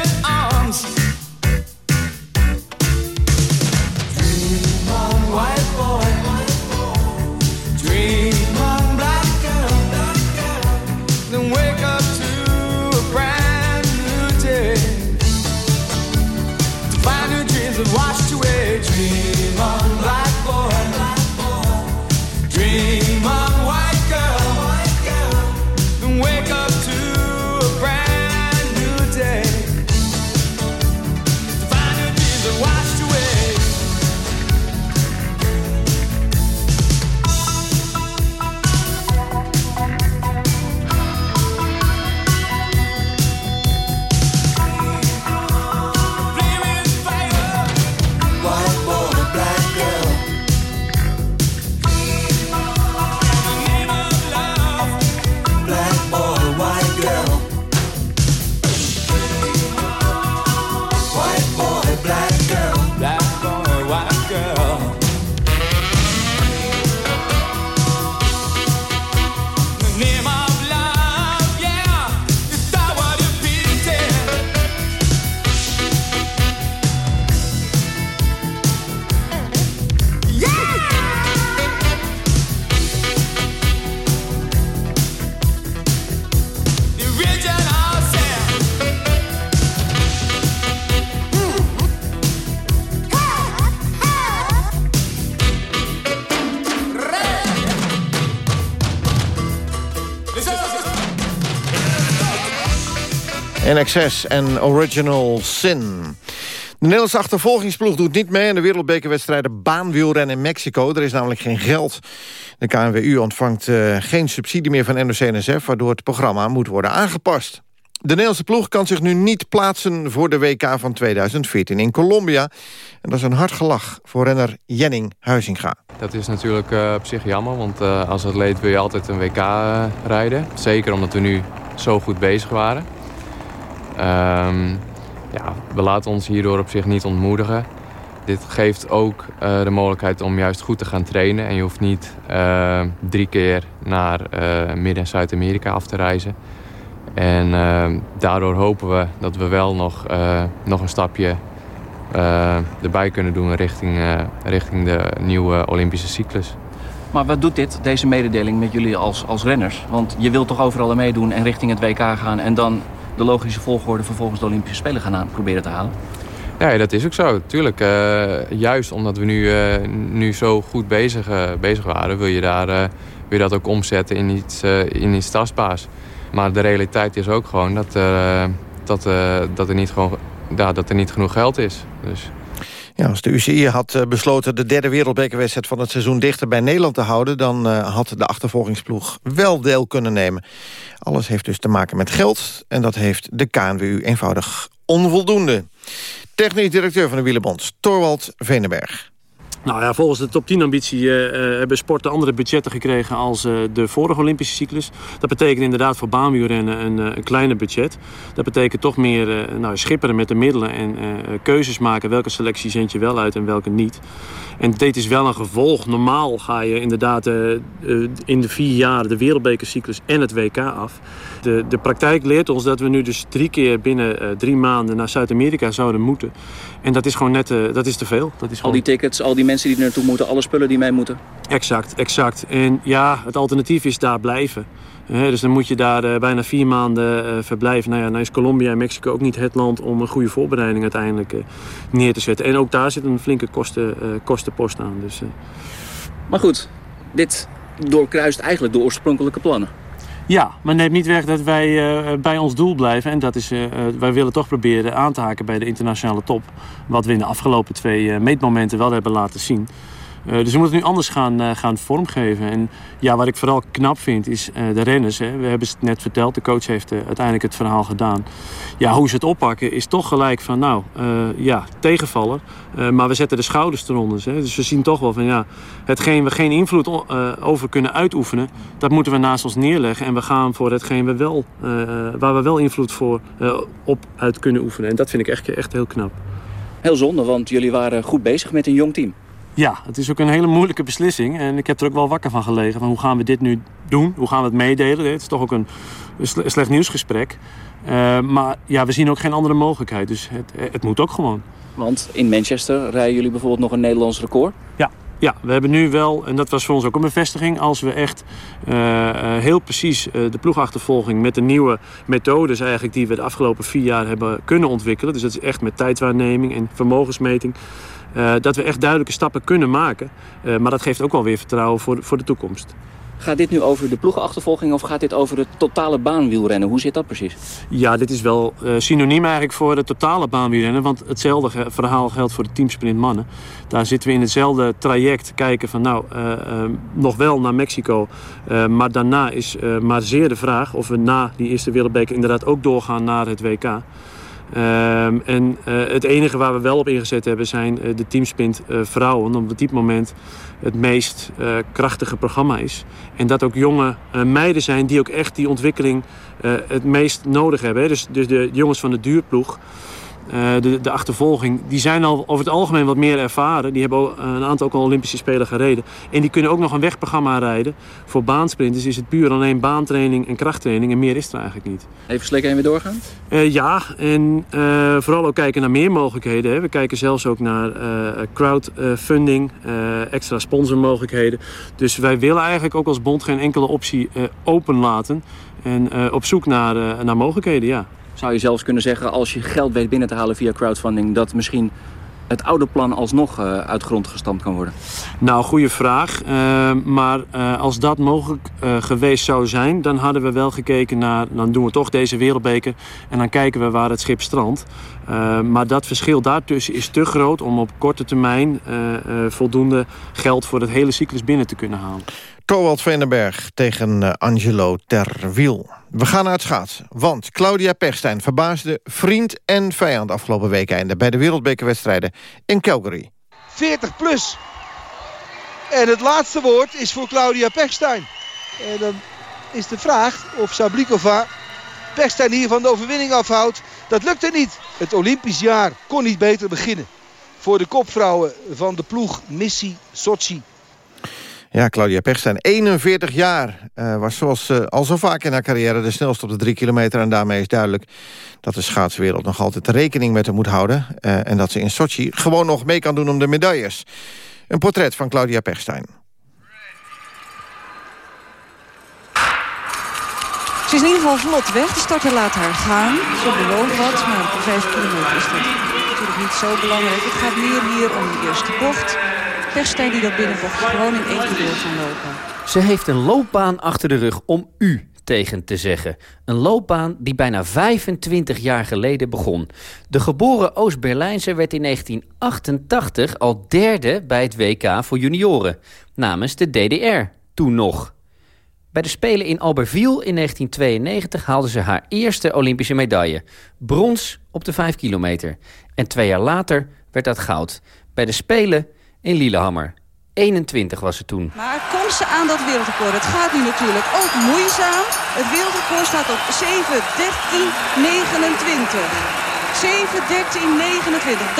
[SPEAKER 6] Excess en Original Sin. De Nederlandse achtervolgingsploeg doet niet mee... aan de wereldbekerwedstrijden baanwielrennen in Mexico. Er is namelijk geen geld. De KNWU ontvangt uh, geen subsidie meer van NOC-NSF... waardoor het programma moet worden aangepast. De Nederlandse ploeg kan zich nu niet plaatsen voor de WK van 2014 in Colombia. En dat is een hard gelach voor renner Jenning Huizinga.
[SPEAKER 7] Dat is natuurlijk uh, op zich jammer, want uh, als atleet wil je altijd een WK rijden. Zeker omdat we nu zo goed bezig waren. Um, ja, we laten ons hierdoor op zich niet ontmoedigen. Dit geeft ook uh, de mogelijkheid om juist goed te gaan trainen. En je hoeft niet uh, drie keer naar uh, Midden- en Zuid-Amerika af te reizen. En daardoor hopen we dat we wel nog, nog een stapje erbij kunnen doen richting, richting de nieuwe Olympische cyclus.
[SPEAKER 14] Maar wat doet dit, deze mededeling met jullie als, als renners? Want je wilt toch overal meedoen en richting het WK gaan... en dan de logische volgorde vervolgens de Olympische Spelen gaan aan proberen te halen?
[SPEAKER 7] Ja, dat is ook zo. Tuurlijk, uh, juist omdat we nu, uh, nu zo goed bezig, uh, bezig waren... wil je, daar, wil je dat ook omzetten in iets, in iets tastbaars. Maar de realiteit is ook gewoon dat, dat, dat, er, niet gewoon, ja, dat er niet genoeg geld is. Dus...
[SPEAKER 6] Als de UCI had besloten de derde wereldbekerwedstrijd van het seizoen dichter bij Nederland te houden... dan uh, had de achtervolgingsploeg wel deel kunnen nemen. Alles heeft dus te maken met geld en dat heeft de KNWU eenvoudig onvoldoende. Technisch directeur van de Wielenbond, Torwald Venenberg.
[SPEAKER 15] Nou ja, volgens de top 10 ambitie uh, hebben sporten andere budgetten gekregen als uh, de vorige Olympische cyclus. Dat betekent inderdaad voor baanwielrennen een, een kleiner budget. Dat betekent toch meer nou, schipperen met de middelen en keuzes maken. Welke selectie zend je wel uit en welke niet. En dit is wel een gevolg. Normaal ga je inderdaad in de vier jaar de wereldbekercyclus en het WK af. De, de praktijk leert ons dat we nu dus drie keer binnen drie maanden naar Zuid-Amerika zouden moeten. En dat is gewoon net dat is te veel. Dat is
[SPEAKER 14] gewoon... Al die tickets, al die mensen die er naartoe moeten, alle spullen die mee moeten.
[SPEAKER 15] Exact, exact. En ja, het alternatief is daar blijven. He, dus dan moet je daar uh, bijna vier maanden uh, verblijven. Nou ja, nou is Colombia en Mexico ook niet het land om een goede voorbereiding uiteindelijk uh, neer te zetten. En ook daar zit een flinke kosten, kostenpost aan. Dus,
[SPEAKER 14] Maar goed, dit doorkruist eigenlijk de oorspronkelijke plannen.
[SPEAKER 15] Ja, maar neemt niet weg dat wij uh, bij ons doel blijven. En dat is, uh, wij willen toch proberen aan te haken bij de internationale top. Wat we in de afgelopen twee meetmomenten wel hebben laten zien. Uh, dus we moeten nu anders gaan, uh, gaan vormgeven. En ja, wat ik vooral knap vind is uh, de renners. Hè. We hebben het net verteld, de coach heeft uiteindelijk het verhaal gedaan. Ja, hoe ze het oppakken is toch gelijk van, nou, ja, tegenvaller. maar we zetten de schouders eronder. Hè. Dus we zien toch wel van, ja, hetgeen we geen invloed over kunnen uitoefenen... dat moeten we naast ons neerleggen. En we gaan voor hetgeen we wel, waar we wel invloed voor, op uit kunnen oefenen. En dat vind ik echt, echt heel knap.
[SPEAKER 14] Heel zonde, want jullie waren goed bezig met een jong team.
[SPEAKER 15] Ja, het is ook een hele moeilijke beslissing. En ik heb er ook wel wakker van gelegen. Van hoe gaan we dit nu doen? Hoe gaan we het meedelen? Het is toch ook een slecht nieuwsgesprek. Uh, maar ja, we zien ook geen andere mogelijkheid. Dus het, het moet ook gewoon.
[SPEAKER 14] Want in Manchester rijden jullie bijvoorbeeld nog een Nederlands record?
[SPEAKER 15] Ja, ja, we hebben nu wel, en dat was voor ons ook een bevestiging... als we echt uh, uh, heel precies uh, de ploegachtervolging... met de nieuwe methodes eigenlijk die we de afgelopen vier jaar hebben kunnen ontwikkelen... dus dat is echt met tijdwaarneming en vermogensmeting... Uh, dat we echt duidelijke stappen kunnen maken. Uh, maar dat geeft ook wel weer vertrouwen voor de, voor de toekomst.
[SPEAKER 14] Gaat dit nu over de ploegenachtervolging of gaat dit over het totale baanwielrennen? Hoe zit dat precies?
[SPEAKER 15] Ja, dit is wel uh, synoniem eigenlijk voor het totale baanwielrennen. Want hetzelfde verhaal geldt voor de teamsprint mannen. Daar zitten we in hetzelfde traject kijken van nou, uh, uh, nog wel naar Mexico. maar daarna is maar zeer de vraag of we na die eerste wereldbeker inderdaad ook doorgaan naar het WK. Um, en uh, het enige waar we wel op ingezet hebben zijn uh, de teamsprint uh, vrouwen. Omdat op dit moment het meest krachtige programma is. En dat ook jonge meiden zijn die ook echt die ontwikkeling het meest nodig hebben. Dus, dus de jongens van de duurploeg. Uh, de, de, achtervolging, die zijn al over het algemeen wat meer ervaren. Die hebben een aantal ook al Olympische Spelen gereden. En die kunnen ook nog een wegprogramma rijden. Voor baansprinters is het puur alleen baantraining en krachttraining. En meer is er eigenlijk niet.
[SPEAKER 14] Even slik en weer doorgaan?
[SPEAKER 15] Uh, ja, en uh, vooral ook kijken naar meer mogelijkheden. Hè. We kijken zelfs ook naar crowdfunding, extra sponsormogelijkheden. Dus wij willen eigenlijk ook als bond geen enkele optie open laten. En op zoek naar, naar mogelijkheden, ja.
[SPEAKER 14] Zou je zelfs kunnen zeggen, als je geld weet binnen te halen via crowdfunding... dat misschien het oude plan alsnog uh, uit grond gestampt kan worden?
[SPEAKER 15] Nou, goede vraag. Uh, maar uh, als dat mogelijk geweest zou zijn... dan hadden we wel gekeken naar... dan doen we toch deze wereldbeker... en dan kijken we waar het schip strandt. maar dat verschil daartussen is te groot... om op korte termijn voldoende geld voor het hele cyclus binnen te kunnen halen.
[SPEAKER 6] Thorwald Venenberg tegen Angelo Terwiel. We gaan naar het schaatsen, want Claudia Pechstein verbaasde vriend en vijand afgelopen weekende bij de wereldbekerwedstrijden in Calgary.
[SPEAKER 16] 40 plus. En het laatste woord is voor Claudia Pechstein. En dan is de vraag of Sablikova Pechstein hier van de overwinning afhoudt. Dat lukte niet. Het Olympisch jaar kon niet beter beginnen. Voor de kopvrouwen van de ploeg Missie Sochi.
[SPEAKER 6] Ja, Claudia Pechstein, 41 jaar, uh, was zoals uh, al zo vaak in haar carrière de snelste op de drie kilometer. En daarmee is duidelijk dat de schaatswereld nog altijd rekening met haar moet houden. Uh, en dat ze in Sochi gewoon nog mee kan doen om de medailles. Een portret van Claudia Pechstein.
[SPEAKER 17] Ze is in ieder geval vlot weg. De starter laat haar gaan. Ze bewoog wat, maar op de 5 kilometer is dat natuurlijk niet zo belangrijk. Het gaat meer hier om de eerste bocht. Pechstein die dat binnenvocht gewoon in één keer door lopen.
[SPEAKER 18] Ze heeft een loopbaan achter de rug om u tegen te zeggen. Een loopbaan die bijna 25 jaar geleden begon. De geboren Oost-Berlijnse werd in 1988 al derde bij het WK voor junioren. Namens de DDR, toen nog. Bij de Spelen in Albertville in 1992 haalde ze haar eerste Olympische medaille. Brons op de 5 kilometer. En twee jaar later werd dat goud. Bij de Spelen in Lillehammer. 21 was ze toen.
[SPEAKER 17] Maar komt ze aan dat wereldrecord? Het gaat nu natuurlijk ook moeizaam. Het wereldrecord staat op 7.13.29. 7.13.29.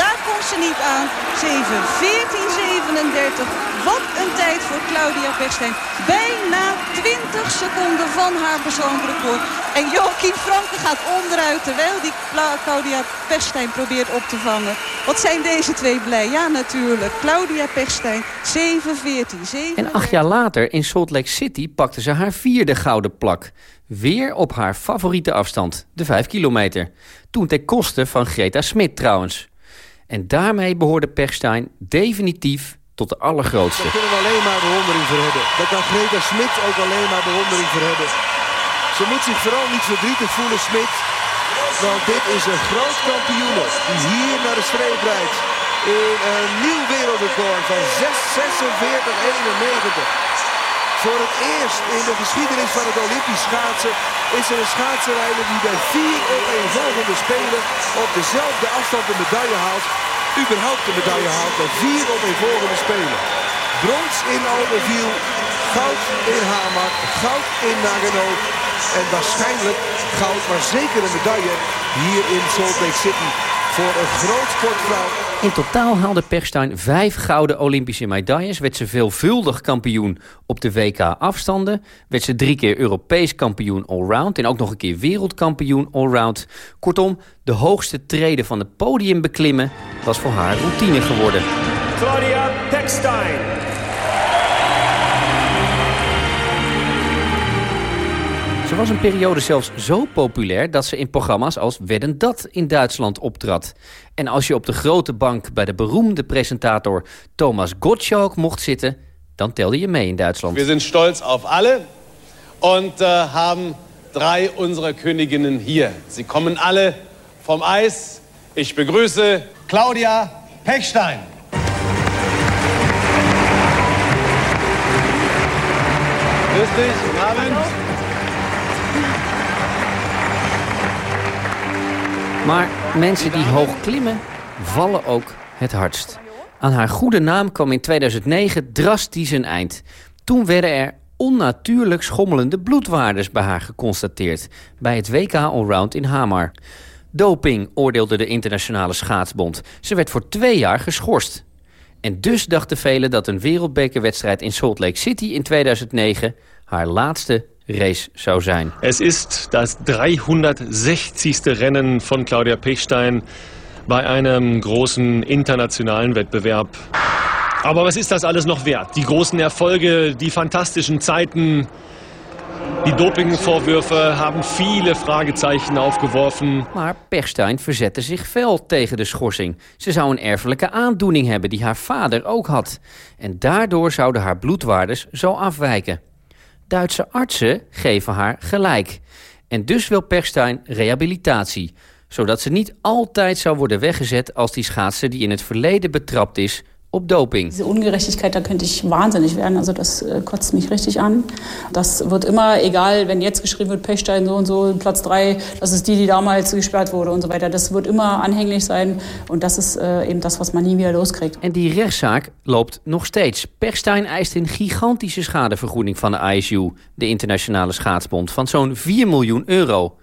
[SPEAKER 17] Daar komt ze niet aan. 7.14.37. Wat een tijd voor Claudia Pechstein. Bijna 20 seconden van haar persoonlijk record. En Joachim Franke gaat onderuit terwijl die Claudia Pechstein probeert op te vangen. Wat zijn deze twee blij? Ja, natuurlijk. Claudia Pechstein, 7.14.
[SPEAKER 18] En acht jaar later in Salt Lake City pakte ze haar vierde gouden plak. Weer op haar favoriete afstand, de 5 kilometer. Toen ten koste van Greta Smit trouwens. En daarmee behoorde Pechstein definitief tot de allergrootste.
[SPEAKER 16] Daar kunnen we alleen maar bewondering voor hebben. Daar kan Greta Smit ook alleen maar bewondering voor hebben. Ze moet zich vooral niet verdrietig voelen, Smit. Want dit is een groot kampioen die hier naar de streep rijdt. In een nieuw wereldrecord van 6.46.91. Voor het eerst in de geschiedenis van het Olympisch schaatsen is er een schaatsenrijder die bij vier opeenvolgende spelen op dezelfde afstand de medaille haalt. Überhaupt de medaille haalt bij vier opeenvolgende spelen. Brons in Albertville, goud in Hamar, goud in Nagano en waarschijnlijk goud, maar zeker een medaille hier in Salt Lake City voor een groot sportvrouw.
[SPEAKER 18] In totaal haalde Pechstein vijf gouden Olympische medailles... werd ze veelvuldig kampioen op de WK-afstanden... werd ze drie keer Europees kampioen allround... en ook nog een keer wereldkampioen allround. Kortom, de hoogste treden van het podium beklimmen... was voor haar routine geworden.
[SPEAKER 19] Claudia Pechstein.
[SPEAKER 18] Was een periode zelfs zo populair dat ze in programma's als Wedden Dat in Duitsland optrad. En als je op de grote bank bij de beroemde presentator Thomas Gottschalk mocht zitten, dan telde je mee in Duitsland.
[SPEAKER 19] We zijn stolz op alle en uh, hebben drei unserer Königinnen hier. Sie kommen alle vom Eis. Ich begrüße Claudia Pechstein. Grüß
[SPEAKER 18] Maar mensen die hoog klimmen, vallen ook het hardst. Aan haar goede naam kwam in 2009 drastisch een eind. Toen werden er onnatuurlijk schommelende bloedwaardes bij haar geconstateerd... bij het WK Allround in Hamar. Doping, oordeelde de Internationale Schaatsbond. Ze werd voor twee jaar geschorst. En dus dachten velen dat een wereldbekerwedstrijd in Salt Lake City in 2009... haar laatste Race zou zijn.
[SPEAKER 20] Es ist das 360. Rennen von Claudia Pechstein bei einem großen internationalen Wettbewerb. Aber was ist das alles noch wert? Die großen Erfolge, die fantastischen Zeiten. Die Dopingvorwürfe haben viele Fragezeichen aufgeworfen.
[SPEAKER 18] Maar Pechstein verzette zich fel tegen de schorsing. Ze zou een erfelijke aandoening hebben die haar vader ook had. En daardoor zouden haar bloedwaardes zo afwijken. Duitse artsen geven haar gelijk. En dus wil Pechstein rehabilitatie. Zodat ze niet altijd zou worden weggezet als die schaatser die in het verleden betrapt is op doping.
[SPEAKER 9] Diese Ungerechtigkeit, da könnte ich wahnsinnig werden. Also das äh, kotzt mich richtig an. Das wird immer, egal, wenn jetzt geschrieben wird, Pechstein so und so, Platz drei, das ist die, die damals gesperrt wurde und so weiter. Das wird immer anhänglich sein und das ist äh, eben das, was man nie wieder loskriegt.
[SPEAKER 18] En die rechtszaak loopt nog steeds. Pechstein eist een gigantische schadevergoeding van de ISU, de internationale schaatsbond, van zo'n 4 miljoen euro.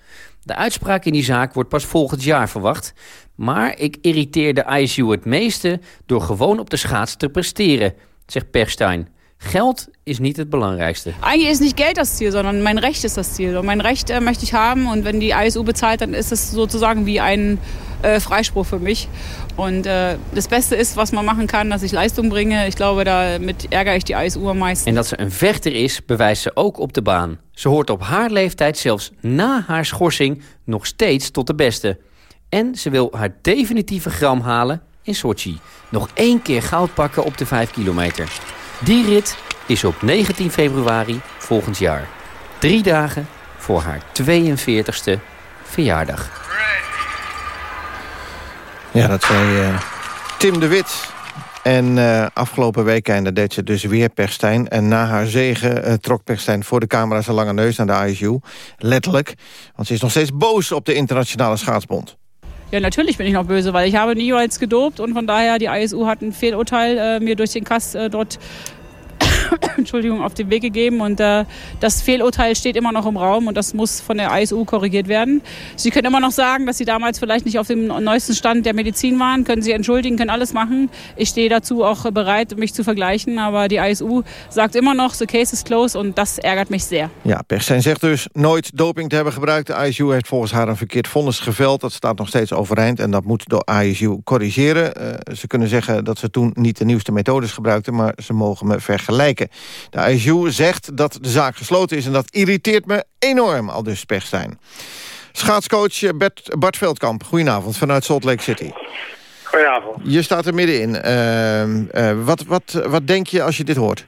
[SPEAKER 18] De uitspraak in die zaak wordt pas volgend jaar verwacht. Maar ik irriteer de ISU het meeste door gewoon op de schaats te presteren, zegt Pechstein. Geld is niet het belangrijkste.
[SPEAKER 9] Eigentlich ist nicht Geld das Ziel, sondern mein Recht ist das Ziel. Und mein Recht äh, möchte ich haben und wenn die ISU bezahlt, dann ist es sozusagen wie ein äh, Freispruch für mich. Und äh, das Beste ist, was man machen kann, dass ich Leistung bringe. Ich glaube, damit ärgere ich die ISU am meisten.
[SPEAKER 18] En dat ze een vechter is, bewijst ze ook op de baan. Ze hoort op haar leeftijd, zelfs na haar schorsing, nog steeds tot de beste. En ze wil haar definitieve gram halen in Sochi. Nog één keer goud pakken op de 5 kilometer. Die rit is op 19 februari volgend jaar. Drie dagen voor haar 42e verjaardag.
[SPEAKER 6] Ja, dat zei eh, Tim de Wit. En eh, afgelopen weekend deed ze dus weer Perstijn. En na haar zegen eh, trok Perstijn voor de camera zijn lange neus naar de ISU. Letterlijk. Want ze is nog steeds boos op de internationale schaatsbond.
[SPEAKER 9] Ja, natürlich bin ich noch böse, weil ich habe niemals gedopt und von daher die ISU hat ein Fehlurteil äh, mir durch den Kass äh, dort Entschuldigung, auf den Weg gegeben und äh, das Fehlurteil steht immer noch im Raum und das muss von der ISU korrigiert werden. Sie können immer noch sagen, dass Sie damals vielleicht nicht auf dem neuesten Stand der Medizin waren, können Sie entschuldigen, können alles machen. Ich stehe dazu auch bereit, mich zu vergleichen, aber die ISU sagt immer noch, the case is closed und das ärgert mich sehr.
[SPEAKER 6] Ja, Perstijn zegt dus nooit doping te hebben gebruikt. De ISU heeft volgens haar een verkeerd vonnis geveld. Dat staat nog steeds overeind en dat moet de ISU corrigeren. Eh, ze kunnen zeggen dat ze toen niet de nieuwste methodes gebruikten... maar ze mogen me vergelijken. De ISU zegt dat de zaak gesloten is en dat irriteert me enorm, al dus Perstijn. Schaatscoach Bert, Bart Veldkamp, goedenavond vanuit Salt Lake City.
[SPEAKER 21] Goedenavond.
[SPEAKER 6] Je staat er middenin. Uh, uh, wat, wat, wat denk je als je dit hoort?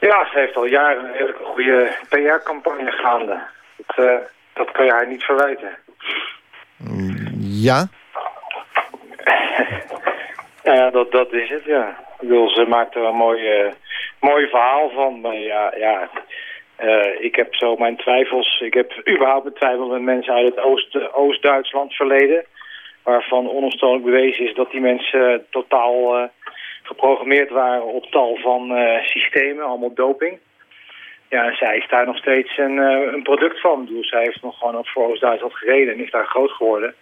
[SPEAKER 21] Ja, ze heeft al jaren een hele goede PR-campagne gaande. Dat, uh, dat kan je haar niet verwijten.
[SPEAKER 6] Ja?
[SPEAKER 21] ja, dat, dat is het, ja. Ik bedoel, ze maakt er een mooi, uh, mooi verhaal van. Maar ja, ja uh, ik heb zo mijn twijfels. Ik heb überhaupt betwijfeld met mensen uit het Oost, Oost-Duitsland verleden. Waarvan onomstotelijk bewezen is dat die mensen totaal geprogrammeerd waren op tal van systemen, allemaal doping. Ja, en zij is daar nog steeds een, een product van. Ik bedoel, zij heeft nog gewoon voor Oost-Duitsland gereden en is daar groot geworden.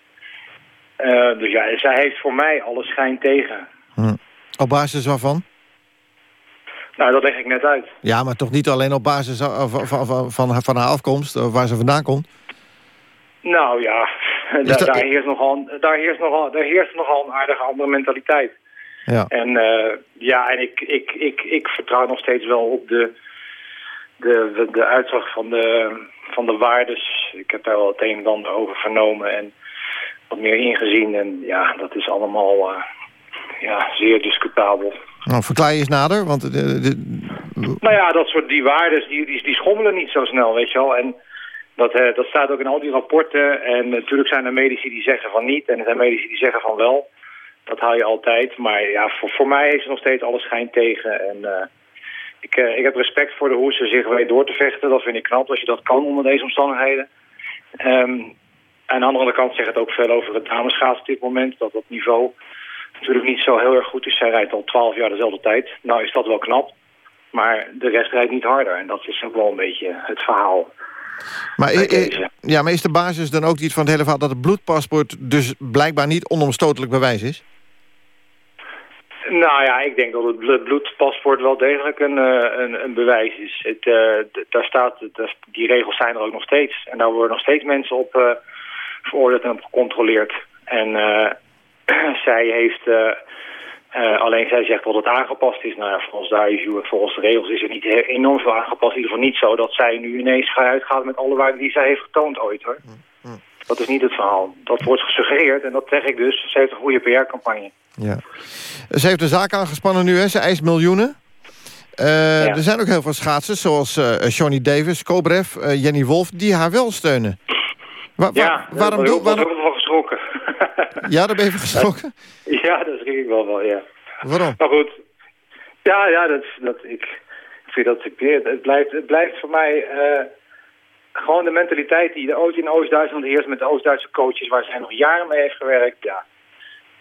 [SPEAKER 21] Dus ja, zij heeft voor mij alle schijn tegen.
[SPEAKER 6] Hm. Op basis waarvan?
[SPEAKER 21] Nou, dat leg ik net uit.
[SPEAKER 6] Ja, maar toch niet alleen op basis van, van, van, haar afkomst, of waar ze vandaan komt?
[SPEAKER 21] Nou ja, daar, daar, heerst nogal, daar, heerst nogal, daar heerst nogal een aardige andere mentaliteit.
[SPEAKER 6] Ja.
[SPEAKER 21] En uh, ja, en ik, ik, ik, ik vertrouw nog steeds wel op de, de, de, de uitslag van de, van de waardes. Ik heb daar wel het een en ander over vernomen en wat meer ingezien. En ja, dat is allemaal... Uh, ja, zeer discutabel.
[SPEAKER 6] Nou, verklaar je eens nader, want... De, de...
[SPEAKER 21] Nou ja, dat soort die waardes, die, die, die schommelen niet zo snel, weet je wel. En dat, dat staat ook in al die rapporten. En natuurlijk zijn er medici die zeggen van niet en er zijn medici die zeggen van wel. Dat haal je altijd. Maar ja, voor, voor mij heeft ze nog steeds alle schijn tegen. En uh, ik, uh, ik heb respect voor de hoe ze zich weet door te vechten. Dat vind ik knap, als je dat kan onder deze omstandigheden. Um, aan de andere kant zegt het ook veel over het dameschaats op dit moment. Dat dat niveau natuurlijk niet zo heel erg goed is. Zij rijdt al twaalf jaar dezelfde tijd. Nou is dat wel knap. Maar de rest rijdt niet harder. En dat is ook wel een beetje het verhaal.
[SPEAKER 6] Maar, ja, maar is de basis dan ook niet van het hele verhaal... dat het bloedpaspoort dus blijkbaar niet onomstotelijk bewijs is?
[SPEAKER 21] Nou ja, ik denk dat het bloedpaspoort wel degelijk een, een, een bewijs is. Het, uh, daar staat, die regels zijn er ook nog steeds. En daar worden nog steeds mensen op uh, veroordeeld en gecontroleerd. En uh, zij heeft uh, Eh, alleen zij zegt dat het aangepast is. Nou ja, volgens de volgens de regels is er niet enorm veel aangepast. In ieder geval niet zo dat zij nu ineens uitgaat met alle waarden die zij heeft getoond ooit hoor. Dat is niet het verhaal. Dat wordt gesuggereerd en dat zeg ik dus. Ze heeft een goede PR-campagne.
[SPEAKER 6] Ja. Ze heeft een zaak aangespannen nu, hè? ze eist miljoenen. Eh, Er zijn ook heel veel schaatsers, zoals eh Johnny Davis, Kobrev, eh, Jenny Wolf... die haar wel steunen. Wa- wa-
[SPEAKER 21] ja,
[SPEAKER 6] waarom
[SPEAKER 21] daar
[SPEAKER 6] doe,
[SPEAKER 21] ben ik
[SPEAKER 6] waarom,
[SPEAKER 21] ook wel geschrokken.
[SPEAKER 6] Ja, daar ben je van geschrokken?
[SPEAKER 21] ja, dat schrik ik wel wel, ja.
[SPEAKER 6] Waarom?
[SPEAKER 21] Maar goed. Ja, ja, dat, dat, ik, ik vind dat typeert. Het blijft, het blijft voor mij eh, gewoon de mentaliteit die de ooit in Oost-Duitsland heerst met de Oost-Duitse coaches waar zij nog jaren mee heeft gewerkt. Ja,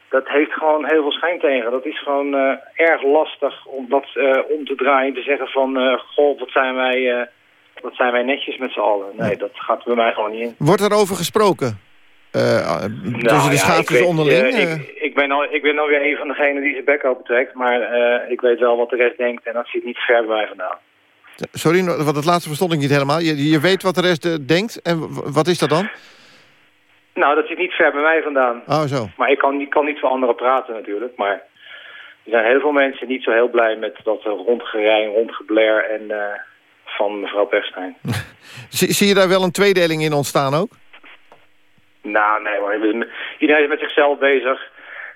[SPEAKER 21] dat heeft gewoon heel veel schijn tegen. Dat is gewoon eh, erg lastig om dat eh, om te draaien. Te zeggen van, goh, wat zijn wij, wat zijn wij netjes met z'n allen. Nee, dat gaat bij mij gewoon niet in.
[SPEAKER 6] Wordt er over gesproken? Eh, tussen de
[SPEAKER 21] Nou
[SPEAKER 6] schaatsers
[SPEAKER 21] ik
[SPEAKER 6] onderling?
[SPEAKER 21] eh,
[SPEAKER 6] eh?
[SPEAKER 21] ik, ik, ben al, ik ben alweer een van degenen die zijn bek open trekt. Maar ik weet wel wat de rest denkt. En dat zit niet ver bij mij vandaan.
[SPEAKER 6] Sorry, want het laatste verstond ik niet helemaal. Je, je weet wat de rest denkt. En wat is dat dan?
[SPEAKER 21] Nou, dat zit niet ver bij mij vandaan.
[SPEAKER 6] Oh, zo.
[SPEAKER 21] Maar ik kan, niet- kan niet voor anderen praten natuurlijk. Maar er zijn heel veel mensen niet zo heel blij met dat rondgerij en rondgebler en, van mevrouw Perstijn.
[SPEAKER 6] Zie, zie je daar wel een tweedeling in ontstaan ook?
[SPEAKER 21] nou, nee maar iedereen is met zichzelf bezig.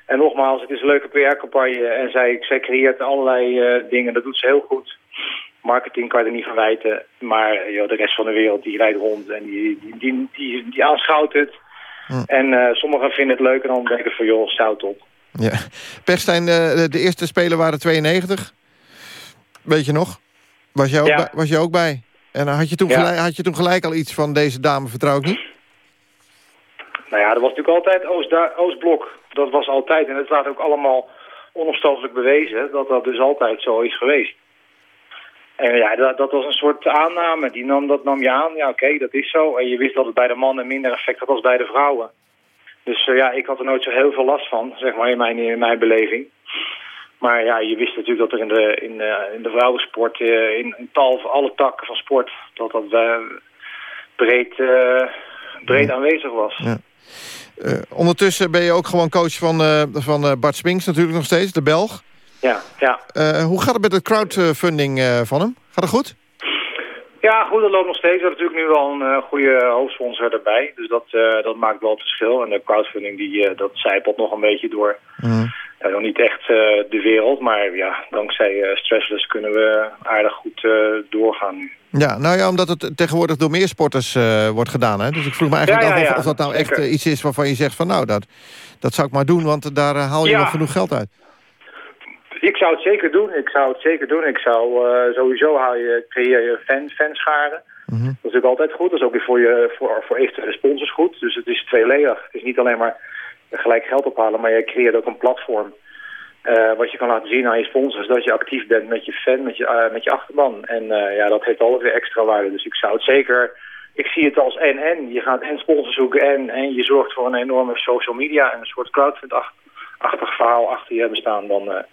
[SPEAKER 21] En nogmaals, het is een leuke PR-campagne en zij, zij creëert allerlei eh, dingen. Dat doet ze heel goed. Marketing kan je er niet van wijten. Maar joh, de rest van de wereld die rijdt rond en die, die, die, die, die aanschouwt het. En eh, sommigen vinden het leuk en dan denken van joh, zout op.
[SPEAKER 6] Ja. Pechstein, eh, de eerste spelen waren 92. Weet je nog? Was jij ook,
[SPEAKER 21] Ja.
[SPEAKER 6] bij, was jij ook bij? En had je, toen
[SPEAKER 21] Ja.
[SPEAKER 6] gelijk, had je toen gelijk al iets van deze dame vertrouw ik niet?
[SPEAKER 21] Nou ja, dat was natuurlijk altijd Oost Oostblok. Dat was altijd, en het staat ook allemaal onomstotelijk bewezen, dat dat dus altijd zo is geweest. En ja, dat, dat was een soort aanname. Die nam, dat nam je aan. Ja, oké, dat is zo. En je wist dat het bij de mannen minder effect had als bij de vrouwen. Dus eh, ja, ik had er nooit zo heel veel last van, zeg maar, in mijn, in mijn beleving. Maar ja, je wist natuurlijk dat er in de, in de, in de vrouwensport, eh, in, in tal van alle takken van sport, dat dat eh, breed, eh, breed aanwezig was.
[SPEAKER 6] Ja. Eh, ondertussen ben je ook gewoon coach van, eh, van eh, Bart Spinks natuurlijk nog steeds, de Belg.
[SPEAKER 21] Ja, ja.
[SPEAKER 6] Eh, hoe gaat het met het crowdfunding eh, van hem? Gaat het goed?
[SPEAKER 21] Ja, goed, dat loopt nog steeds. We hebben natuurlijk nu wel een eh, goede hoofdsponsor erbij. Dus dat, eh, dat maakt wel het verschil. En de crowdfunding, die, eh, dat zijpelt nog een beetje door. Ja, nog niet echt de wereld, maar ja, dankzij Stressless kunnen we aardig goed doorgaan nu.
[SPEAKER 6] Ja, nou ja, omdat het tegenwoordig door meer sporters wordt gedaan. Hè? Dus ik vroeg me eigenlijk
[SPEAKER 21] Ja, ja,
[SPEAKER 6] af of, of dat nou echt
[SPEAKER 21] zeker.
[SPEAKER 6] iets is waarvan je zegt van nou, dat, dat zou ik maar doen, want daar haal je nog genoeg geld uit.
[SPEAKER 21] Ik zou het zeker doen. Ik zou het zeker doen. Ik zou eh, sowieso haal je, creëer je fan, fanscharen. Dat is natuurlijk altijd goed. Dat is ook weer voor, je, voor, voor eventuele sponsors goed. Dus het is tweeledig. Het is niet alleen maar gelijk geld ophalen, maar je creëert ook een platform. eh, wat je kan laten zien aan je sponsors, dat je actief bent met je fan, met je, eh, met je achterban. En ja, dat heeft altijd weer extra waarde. Dus ik zou het zeker, ik zie het als en-en. Je gaat en sponsors zoeken en, en je zorgt voor een enorme social media en een soort crowdfund-achtig verhaal achter je hebben staan. Dan,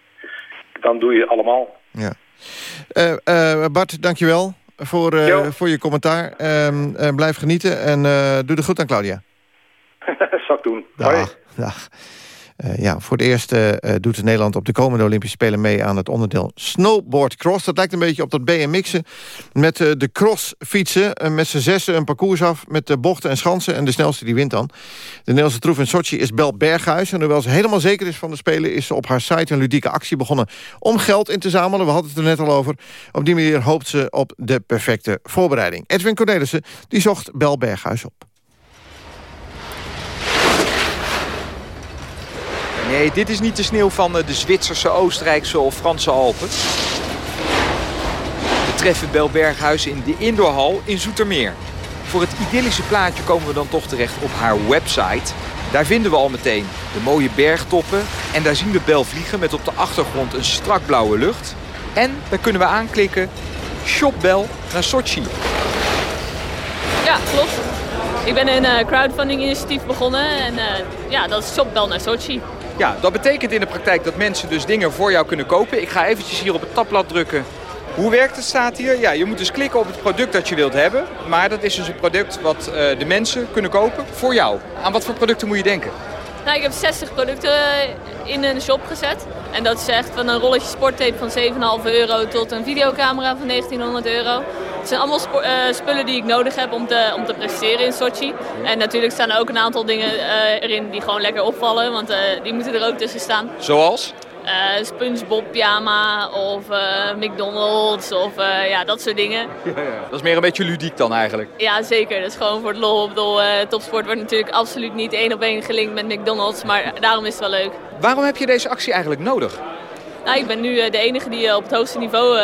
[SPEAKER 21] dan doe je het allemaal.
[SPEAKER 6] Ja. Eh, eh, Bart, dankjewel voor, eh, voor je commentaar. Ehm, eh, blijf genieten en doe er goed aan Claudia.
[SPEAKER 21] Zal ik doen.
[SPEAKER 6] Dag. Eh, ja, voor het eerst eh, doet Nederland op de komende Olympische Spelen mee aan het onderdeel snowboard cross. Dat lijkt een beetje op dat BMX'en met eh, de crossfietsen. Uh, met z'n zessen een parcours af met de bochten en schansen. En de snelste die wint dan. De Nederlandse troef in Sochi is Bel Berghuis. En hoewel ze helemaal zeker is van de Spelen... is ze op haar site een ludieke actie begonnen om geld in te zamelen. We hadden het er net al over. Op die manier hoopt ze op de perfecte voorbereiding. Edwin Cornelissen die zocht Bel Berghuis op.
[SPEAKER 22] Nee, dit is niet de sneeuw van eh, de Zwitserse, Oostenrijkse of Franse Alpen. We treffen Belberghuis in de indoorhal in Zoetermeer. Voor het idyllische plaatje komen we dan toch terecht op haar website. Daar vinden we al meteen de mooie bergtoppen. En daar zien we Bel vliegen met op de achtergrond een strak blauwe lucht. En daar kunnen we aanklikken Shop Bel naar Sochi.
[SPEAKER 8] Ja, klopt. Ik ben een eh, crowdfunding initiatief begonnen en eh, ja, dat is Shopbel naar Sochi.
[SPEAKER 22] Ja, dat betekent in de praktijk dat mensen dus dingen voor jou kunnen kopen. Ik ga eventjes hier op het tabblad drukken. Hoe werkt het, staat hier? Ja, je moet dus klikken op het product dat je wilt hebben. Maar dat is dus een product wat eh, de mensen kunnen kopen voor jou. Aan wat voor producten moet je denken?
[SPEAKER 8] Nou, ik heb 60 producten in een shop gezet. En dat is echt van een rolletje sporttape van 7,5 euro tot een videocamera van 1900 euro. Het zijn allemaal eh, spullen die ik nodig heb om te, om te presteren in Sochi. En natuurlijk staan er ook een aantal dingen eh, erin die gewoon lekker opvallen, want eh, die moeten er ook tussen staan.
[SPEAKER 22] Zoals?
[SPEAKER 8] Eh, SpongeBob pyjama of McDonald's of ja, dat soort dingen.
[SPEAKER 22] Dat is meer een beetje ludiek dan eigenlijk.
[SPEAKER 8] Ja, zeker. Dat is gewoon voor het lol. Ik bedoel, eh, topsport wordt natuurlijk absoluut niet één op één gelinkt met McDonald's, maar daarom is het wel leuk.
[SPEAKER 22] Waarom heb je deze actie eigenlijk nodig?
[SPEAKER 8] Nou, ik ben nu de enige die op het hoogste niveau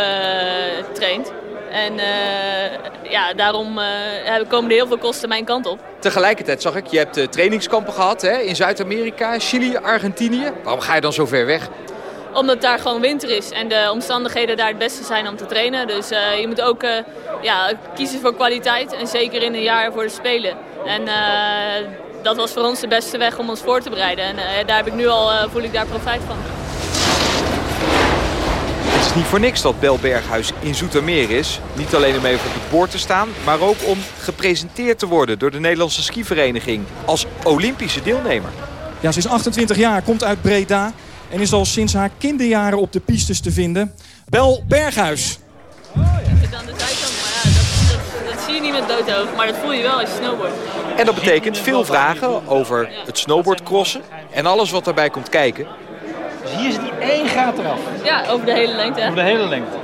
[SPEAKER 8] traint. En eh, ja, daarom eh, komen er heel veel kosten mijn kant op.
[SPEAKER 22] Tegelijkertijd zag ik, je hebt eh, trainingskampen gehad hè, in Zuid-Amerika, Chili, Argentinië. Waarom ga je dan zo ver weg?
[SPEAKER 8] Omdat daar gewoon winter is en de omstandigheden daar het beste zijn om te trainen. Dus je moet ook ja, kiezen voor kwaliteit en zeker in een jaar voor de Spelen. En dat was voor ons de beste weg om ons voor te bereiden. En daar heb ik nu al, voel ik daar profijt van.
[SPEAKER 22] Het is niet voor niks dat Bel Berghuis in Zoetermeer is. Niet alleen om even op het bord te staan, maar ook om gepresenteerd te worden door de Nederlandse skivereniging als Olympische deelnemer.
[SPEAKER 23] Ja, ze is 28 jaar, komt uit Breda en is al sinds haar kinderjaren op de pistes te vinden. Bel Berghuis.
[SPEAKER 8] Ik zit aan de zijkant, maar ja, dat, dat, dat zie je niet met doodhoofd. Maar dat voel je wel als je snowboardt.
[SPEAKER 22] En dat betekent veel vragen over het snowboardcrossen en alles wat daarbij komt kijken.
[SPEAKER 24] Dus hier zit die één gaat eraf.
[SPEAKER 8] Ja, over de hele lengte. hè?
[SPEAKER 24] Over de hele lengte.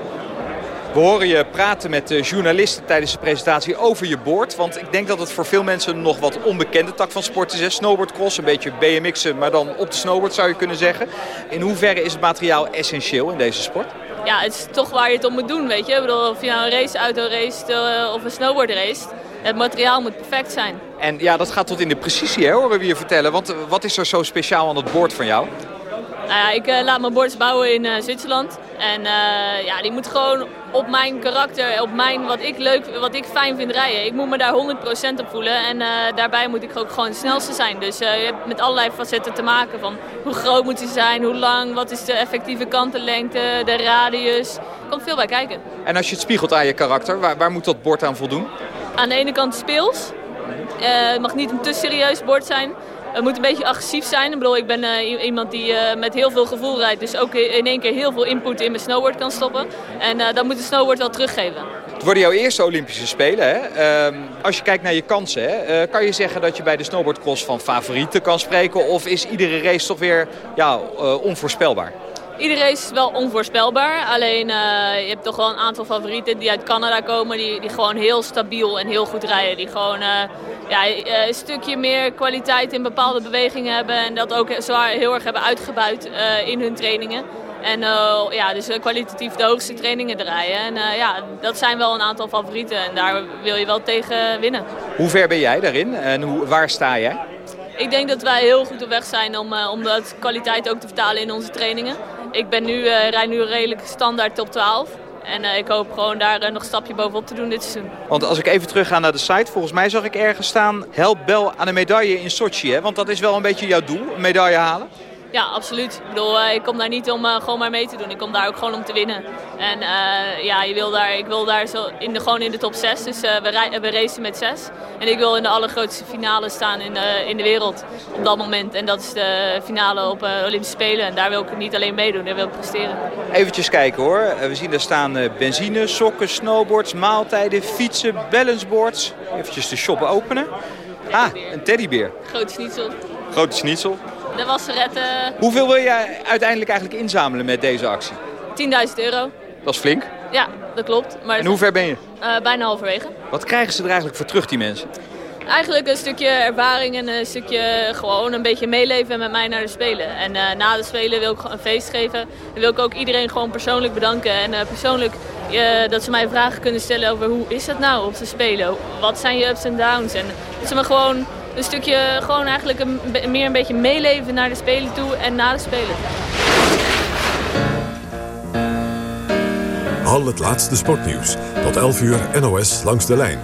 [SPEAKER 22] We horen je praten met de journalisten tijdens de presentatie over je board. Want ik denk dat het voor veel mensen nog wat onbekende tak van sport is. hè. Snowboardcross, een beetje BMX'en, maar dan op de snowboard zou je kunnen zeggen. In hoeverre is het materiaal essentieel in deze sport?
[SPEAKER 8] Ja, het is toch waar je het om moet doen, weet je. Ik bedoel, of je nou een raceauto race uh, of een snowboard race. Het materiaal moet perfect zijn.
[SPEAKER 22] En ja, dat gaat tot in de precisie, hè, horen we je vertellen. Want eh, wat is er zo speciaal aan het board van jou?
[SPEAKER 8] Nou ja, ik eh, laat mijn boards bouwen in eh, Zwitserland. En eh, ja, die moet gewoon op mijn karakter, op mijn, wat ik leuk, wat ik fijn vind rijden. Ik moet me daar 100% op voelen. En daarbij moet ik ook gewoon het snelste zijn. Dus je hebt met allerlei facetten te maken. Van hoe groot moet hij zijn, hoe lang, wat is de effectieve kantenlengte, de radius. Er komt veel bij kijken.
[SPEAKER 22] En als je het spiegelt aan je karakter, waar, waar moet dat bord aan voldoen?
[SPEAKER 8] Aan de ene kant speels. Het mag niet een te serieus bord zijn. Het moet een beetje agressief zijn. Ik bedoel, ik ben eh, iemand die eh, met heel veel gevoel rijdt. Dus ook in één keer heel veel input in mijn snowboard kan stoppen. En eh, dan moet de snowboard wel teruggeven.
[SPEAKER 22] Het worden jouw eerste Olympische Spelen. Hè? Ehm, als je kijkt naar je kansen, hè, kan je zeggen dat je bij de snowboardcross van favorieten kan spreken? Of is iedere race toch weer ja, onvoorspelbaar?
[SPEAKER 8] Iedere race is wel onvoorspelbaar. Alleen eh, je hebt toch wel een aantal favorieten die uit Canada komen. Die, die gewoon heel stabiel en heel goed rijden. Die gewoon eh, ja, eh, een stukje meer kwaliteit in bepaalde bewegingen hebben. En dat ook zwaar heel erg hebben uitgebuit in hun trainingen. En ja, dus kwalitatief de hoogste trainingen draaien. En ja, dat zijn wel een aantal favorieten. En daar wil je wel tegen winnen.
[SPEAKER 22] Hoe ver ben jij daarin en hoe, waar sta jij?
[SPEAKER 8] Ik denk dat wij heel goed op weg zijn om, om dat kwaliteit ook te vertalen in onze trainingen. Ik ben nu, eh rijd nu redelijk standaard top 12. En eh, ik hoop gewoon daar eh, nog een stapje bovenop te doen dit seizoen.
[SPEAKER 22] Want als ik even terug ga naar de site, volgens mij zag ik ergens staan... help Bel aan een medaille in Sochi, hè? Want dat is wel een beetje jouw doel, een medaille halen.
[SPEAKER 8] Ja, absoluut. Ik bedoel, eh, ik kom daar niet om eh, gewoon maar mee te doen. Ik kom daar ook gewoon om te winnen. En eh, ja, je wil daar, ik wil daar zo in de, gewoon in de top 6. Dus we, we racen met 6. En ik wil in de allergrootste finale staan in de, in de wereld op dat moment. En dat is de finale op Olympische Spelen. En daar wil ik niet alleen meedoen, daar wil ik presteren.
[SPEAKER 22] Eventjes kijken hoor. We zien daar staan benzine, sokken, snowboards, maaltijden, fietsen, balanceboards. Eventjes de shop openen. Ah, een teddybeer.
[SPEAKER 8] Grote schnitzel.
[SPEAKER 22] Grote schnitzel.
[SPEAKER 8] De wasseretten,
[SPEAKER 22] Hoeveel wil jij uiteindelijk eigenlijk inzamelen met deze actie?
[SPEAKER 8] 10.000 euro.
[SPEAKER 22] Dat is flink.
[SPEAKER 8] Ja, dat klopt. Maar
[SPEAKER 22] En hoe ver ben je?
[SPEAKER 8] Eh, bijna halverwege.
[SPEAKER 22] Wat krijgen ze er eigenlijk voor terug, die mensen?
[SPEAKER 8] Eigenlijk een stukje ervaring en een stukje gewoon een beetje meeleven met mij naar de Spelen. En eh, na de Spelen wil ik een feest geven. Dan wil ik ook iedereen gewoon persoonlijk bedanken. En eh, persoonlijk dat ze mij vragen kunnen stellen over hoe is het nou op de Spelen? Wat zijn je ups en downs? En dat ze me gewoon een stukje, gewoon eigenlijk meer een beetje meeleven naar de Spelen toe en na de Spelen.
[SPEAKER 5] Al het laatste sportnieuws. Tot 11 uur NOS langs de lijn.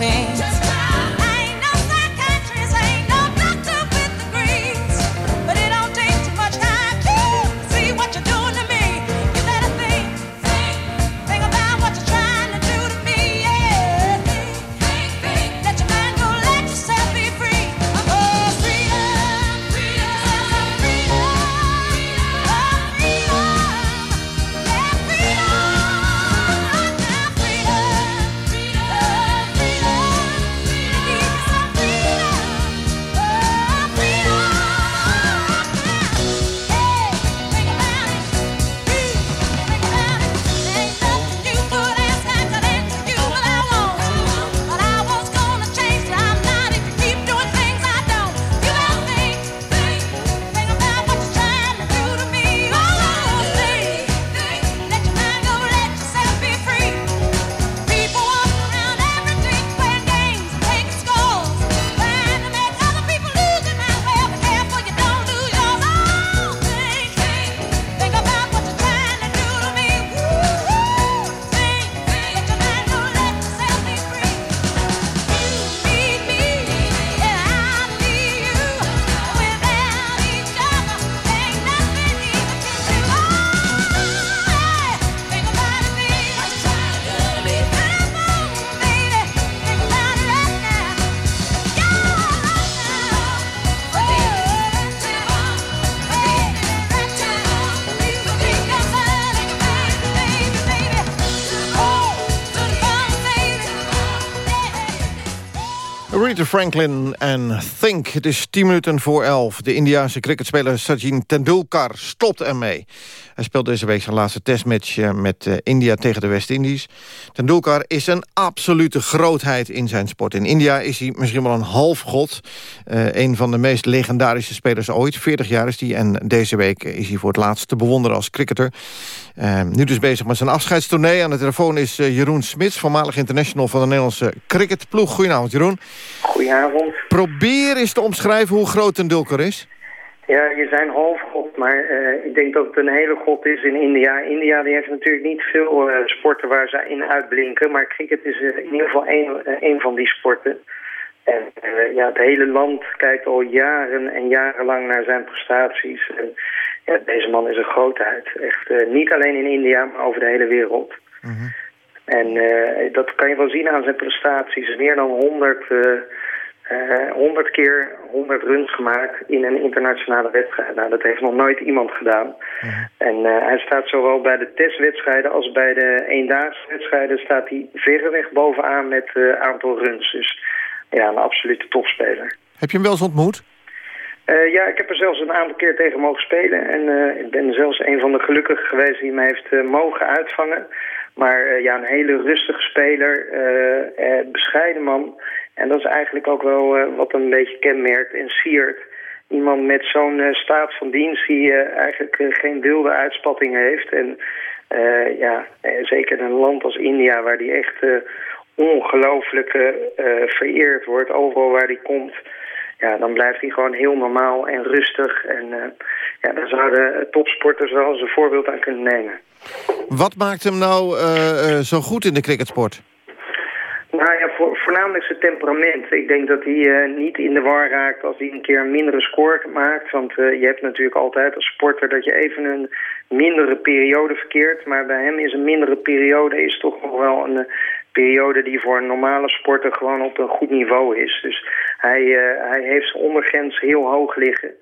[SPEAKER 6] mountains. Franklin en Think. Het is 10 minuten voor 11. De Indiaanse cricketspeler Sachin Tendulkar stopt ermee. Hij speelt deze week zijn laatste testmatch eh, met eh, India tegen de West-Indies. Tendulkar is een absolute grootheid in zijn sport. In India is hij misschien wel een halfgod. Uh, een van de meest legendarische spelers ooit. 40 jaar is hij en deze week is hij voor het laatst te bewonderen als cricketer. Nu dus bezig met zijn afscheidstournee. Aan de telefoon is Jeroen Smits, voormalig international van de Nederlandse cricketploeg. Goedenavond Jeroen.
[SPEAKER 25] Goedenavond.
[SPEAKER 6] Probeer eens te omschrijven hoe groot een Dulker is.
[SPEAKER 25] Ja, je zijn halfgod, maar uh, ik denk dat het een hele god is in India. India die heeft natuurlijk niet veel uh, sporten waar ze in uitblinken, maar cricket is uh, in ieder geval een van die sporten. En ja, het hele land kijkt al jaren en jarenlang naar zijn prestaties. En, ja, deze man is een grootheid. Echt niet alleen in India, maar over de hele wereld. Mm -hmm. En dat kan je wel zien aan zijn prestaties. Meer dan 100... Uh, 100 keer 100 runs gemaakt in een internationale wedstrijd. Nou, dat heeft nog nooit iemand gedaan. Ja. En uh, hij staat zowel bij de testwedstrijden als bij de eendaagse wedstrijden... staat hij verreweg bovenaan met uh, aantal runs. Dus ja, een absolute topspeler.
[SPEAKER 6] Heb je hem wel eens ontmoet?
[SPEAKER 25] Uh, ja, ik heb er zelfs een aantal keer tegen mogen spelen. En uh, ik ben zelfs een van de gelukkigen geweest die mij heeft uh, mogen uitvangen. Maar ja, een hele rustige speler, bescheiden man... En dat is eigenlijk ook wel uh, wat een beetje kenmerkt en siert. Iemand met zo'n uh, staat van dienst die uh, eigenlijk geen wilde uitspatting heeft. En ja, zeker in een land als India waar die echt ongelooflijk vereerd wordt. Overal waar die komt, ja, dan blijft hij gewoon heel normaal en rustig. En ja, daar zouden topsporters wel eens een voorbeeld aan kunnen nemen.
[SPEAKER 6] Wat maakt hem nou zo goed in de cricketsport?
[SPEAKER 25] Nou ja, voor, voornamelijk zijn temperament. Ik denk dat hij uh, niet in de war raakt als hij een keer een mindere score maakt. Want uh, je hebt natuurlijk altijd als sporter dat je even een mindere periode verkeert. Maar bij hem is een mindere periode is toch nog wel een uh, periode die voor een normale sporter gewoon op een goed niveau is. Dus hij, hij heeft zijn ondergrens heel hoog liggen.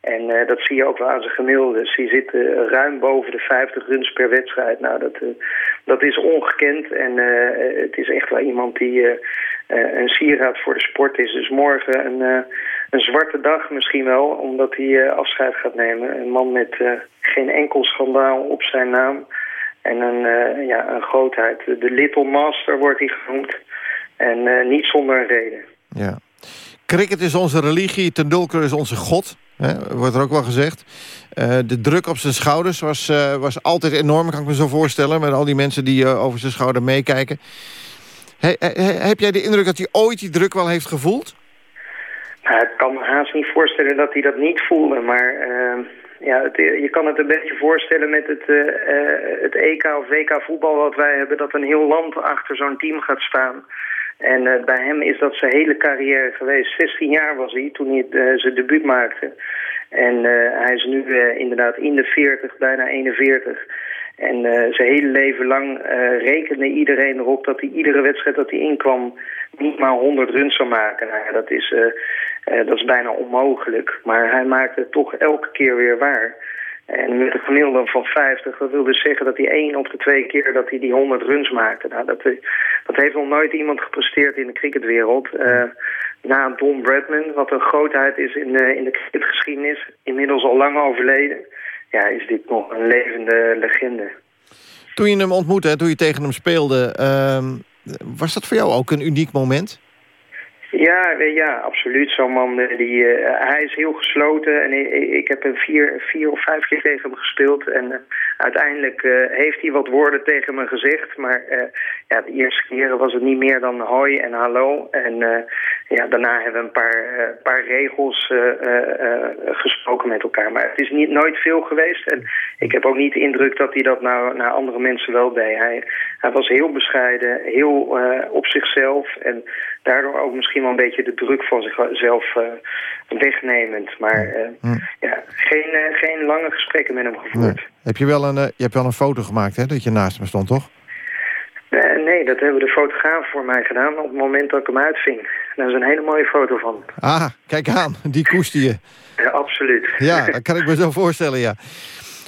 [SPEAKER 25] En uh, dat zie je ook wel aan zijn gemiddeldes. Die zitten ruim boven de 50 runs per wedstrijd. Nou, dat, uh, dat is ongekend. En uh, het is echt wel iemand die een sieraad voor de sport is. Dus morgen een, een zwarte dag misschien wel, omdat hij afscheid gaat nemen. Een man met geen enkel schandaal op zijn naam. En een, ja, een grootheid. De Little Master wordt hij genoemd. En niet zonder een reden.
[SPEAKER 6] Ja. Cricket is onze religie, Tendulkar is onze god. Hè, wordt er ook wel gezegd. Uh, de druk op zijn schouders was, uh, was altijd enorm, kan ik me zo voorstellen... met al die mensen die uh, over zijn schouder meekijken. He, he, heb jij de indruk dat hij ooit die druk wel heeft gevoeld?
[SPEAKER 25] Nou, ik kan me haast niet voorstellen dat hij dat niet voelde, maar... ja, je kan het een beetje voorstellen met het, het EK of WK voetbal wat wij hebben... dat een heel land achter zo'n team gaat staan... En uh, bij hem is dat zijn hele carrière geweest. 16 jaar was hij toen hij uh, zijn debuut maakte. En uh, hij is nu inderdaad in de 40, bijna 41. En zijn hele leven lang rekende iedereen erop dat hij iedere wedstrijd dat hij inkwam niet maar 100 runs zou maken. Nou, dat, is, dat is bijna onmogelijk. Maar hij maakte het toch elke keer weer waar. En met een gemiddelde van 50, dat wil dus zeggen dat hij één of de twee keer dat hij die 100 runs maakte. Nou, dat, dat heeft nog nooit iemand gepresteerd in de cricketwereld. Uh, na Don Bradman, wat een grootheid is in, in de cricketgeschiedenis, inmiddels al lang overleden. Ja, is dit nog een levende legende.
[SPEAKER 6] Toen je hem ontmoette, toen je tegen hem speelde, uh, was dat voor jou ook een uniek moment?
[SPEAKER 25] Ja, ja, absoluut. Zo'n man, die, uh, hij is heel gesloten en ik, heb hem vier, vier of vijf keer tegen hem gespeeld. En uh, uiteindelijk heeft hij wat woorden tegen me gezegd, maar ja, de eerste keren was het niet meer dan hoi en hallo. En ja, daarna hebben we een paar, paar regels gesproken met elkaar. Maar het is niet, nooit veel geweest en ik heb ook niet de indruk dat hij dat naar, naar andere mensen wel deed. Hij, hij was heel bescheiden, heel op zichzelf en daardoor ook misschien wel een beetje de druk van zichzelf wegnemend. Maar uh, hm. ja, geen, geen lange gesprekken met hem gevoerd.
[SPEAKER 6] Nee. Heb je, wel een, je hebt wel een foto gemaakt, hè, dat je naast hem stond, toch?
[SPEAKER 25] nee, dat hebben de fotograaf voor mij gedaan op het moment dat ik hem uitving. Daar is een hele mooie foto van.
[SPEAKER 6] Ah, kijk aan, die koester je.
[SPEAKER 25] Ja, absoluut.
[SPEAKER 6] Ja, dat kan ik me zo voorstellen, ja.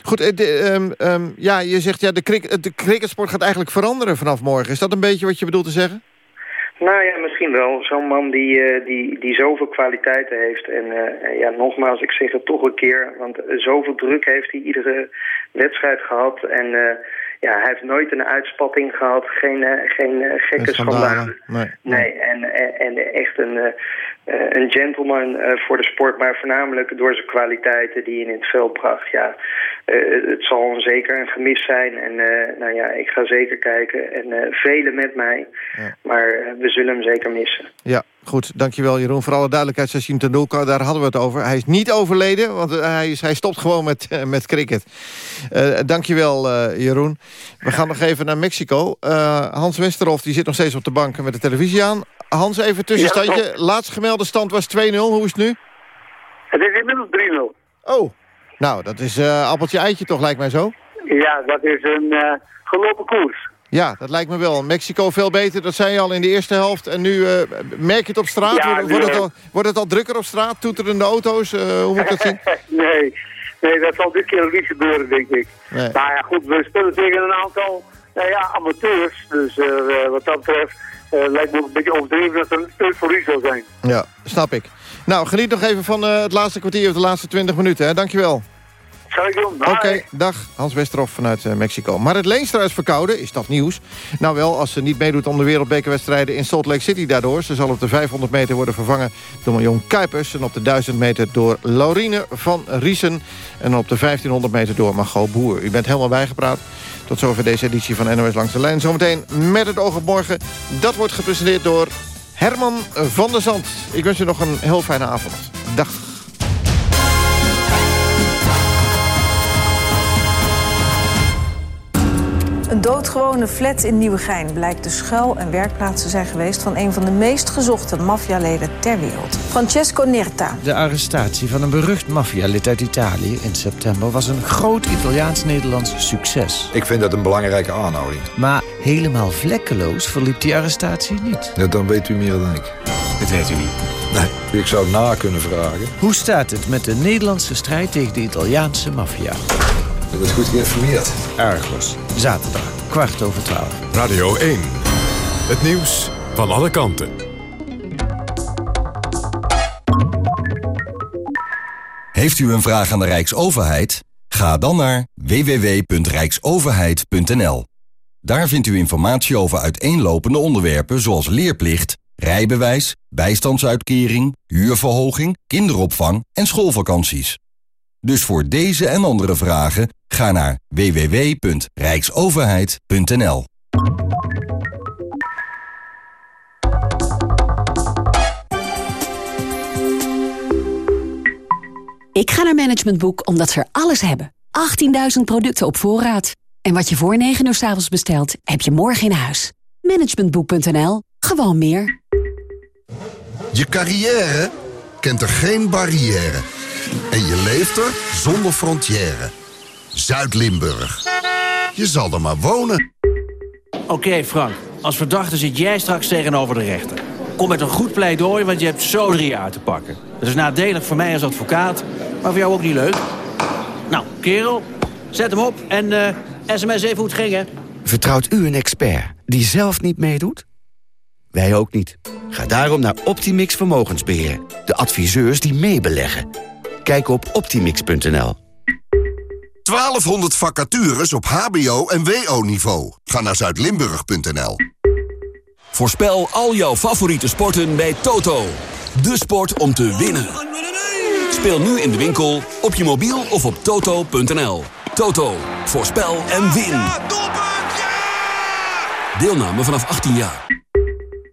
[SPEAKER 6] Goed, de, um, um, ja, je zegt ja, de, cricket, de cricketsport gaat eigenlijk veranderen vanaf morgen. Is dat een beetje wat je bedoelt te zeggen?
[SPEAKER 25] Nou ja, misschien wel. Zo'n man die, eh, die, die zoveel kwaliteiten heeft. En eh, ja, nogmaals, ik zeg het toch een keer. Want eh, zoveel druk heeft hij iedere wedstrijd gehad. En eh, ja, hij heeft nooit een uitspatting gehad. Geen, eh, geen eh, gekke schandalen.
[SPEAKER 6] Nee.
[SPEAKER 25] Nee, en, en, en echt een, eh, een gentleman voor de sport. Maar voornamelijk door zijn kwaliteiten die hij in het veld bracht. Ja, het zal zeker een gemis zijn. En nou ja, ik ga zeker kijken. En velen met mij. Maar we zullen hem zeker missen.
[SPEAKER 6] Ja, goed. Dankjewel Jeroen. Voor alle duidelijkheid, Sachin Tendulkar, daar hadden we het over. Hij is niet overleden, want eh, hij, is, hij stopt gewoon met, eh, met cricket. Uh, dankjewel uh, Jeroen. We gaan nog even naar Mexico. Uh, Hans Westerhof die zit nog steeds op de bank met de televisie aan. Hans, even tussenstandje.
[SPEAKER 13] Ja,
[SPEAKER 6] Laatst gemelde stand was 2-0. Hoe is het nu?
[SPEAKER 13] Het is inmiddels 3-0.
[SPEAKER 6] Oh, nou, dat is appeltje-eitje toch, lijkt mij zo?
[SPEAKER 13] Ja, dat is een gelopen koers.
[SPEAKER 6] Ja, dat lijkt me wel. Mexico veel beter, dat zei je al in de eerste helft. En nu uh, merk je het op straat? Ja, wordt, wordt, het al, wordt het al drukker op straat? Toeterende auto's? hoe moet ik dat zien?
[SPEAKER 13] nee, nee, dat zal dit keer niet gebeuren, denk ik. Nee. Nou ja, goed, we spelen tegen een aantal nou ja, amateurs. Dus wat dat betreft lijkt me een beetje overdreven dat er een voor u zou zijn.
[SPEAKER 6] Ja, snap ik. Nou, geniet nog even van het laatste kwartier of de laatste 20 minuten. Hè? Dankjewel.
[SPEAKER 13] Zal ik doen. Oké,
[SPEAKER 6] okay, dag. Hans Westerhof vanuit uh, Mexico. Maar het Leenstra is verkouden. Is dat nieuws? Nou wel, als ze niet meedoet om de wereldbekerwedstrijden in Salt Lake City daardoor. Ze zal op de 500 meter worden vervangen door Marion Kuipers. En op de 1000 meter door Laurine van Riesen. En op de 1500 meter door Margot Boer. U bent helemaal bijgepraat. Tot zover deze editie van NOS Langs de Lijn. Zometeen met het oog op morgen. Dat wordt gepresenteerd door Herman van der Zand. Ik wens u nog een heel fijne avond. Dag.
[SPEAKER 26] Een doodgewone flat in Nieuwegein blijkt de schuil- en werkplaats te zijn geweest... van een van de meest gezochte maffialeden ter wereld. Francesco Nerta.
[SPEAKER 27] De arrestatie van een berucht maffialid uit Italië in september... was een groot Italiaans-Nederlands succes.
[SPEAKER 28] Ik vind dat een belangrijke aanhouding.
[SPEAKER 27] Maar helemaal vlekkeloos verliep die arrestatie niet.
[SPEAKER 28] Ja, dan weet u meer dan ik.
[SPEAKER 27] Dat weet u niet.
[SPEAKER 28] Nee, ik zou het na kunnen vragen.
[SPEAKER 27] Hoe staat het met de Nederlandse strijd tegen de Italiaanse maffia?
[SPEAKER 28] Je bent goed geïnformeerd.
[SPEAKER 27] Argos, zaterdag, kwart over twaalf.
[SPEAKER 5] Radio 1. Het nieuws van alle kanten.
[SPEAKER 29] Heeft u een vraag aan de Rijksoverheid? Ga dan naar www.rijksoverheid.nl. Daar vindt u informatie over uiteenlopende onderwerpen zoals leerplicht, rijbewijs, bijstandsuitkering, huurverhoging, kinderopvang en schoolvakanties. Dus voor deze en andere vragen ga naar www.rijksoverheid.nl.
[SPEAKER 30] Ik ga naar Management Boek omdat ze er alles hebben. 18.000 producten op voorraad. En wat je voor 9 uur s avonds bestelt, heb je morgen in huis. Managementboek.nl. Gewoon meer.
[SPEAKER 31] Je carrière kent er geen barrière. En je leeft er zonder frontière. Zuid-Limburg. Je zal er maar wonen.
[SPEAKER 32] Oké okay, Frank, als verdachte zit jij straks tegenover de rechter. Kom met een goed pleidooi, want je hebt zo drie jaar te pakken. Dat is nadelig voor mij als advocaat, maar voor jou ook niet leuk. Nou, kerel, zet hem op en uh, sms even hoe het ging, hè.
[SPEAKER 27] Vertrouwt u een expert die zelf niet meedoet? Wij ook niet. Ga daarom naar Optimix Vermogensbeheer. De adviseurs die meebeleggen. Kijk op optimix.nl.
[SPEAKER 31] 1200 vacatures op hbo- en wo-niveau. Ga naar zuidlimburg.nl.
[SPEAKER 33] Voorspel al jouw favoriete sporten bij Toto. De sport om te winnen. Speel nu in de winkel, op je mobiel of op toto.nl. Toto, voorspel en win. Deelname vanaf 18 jaar.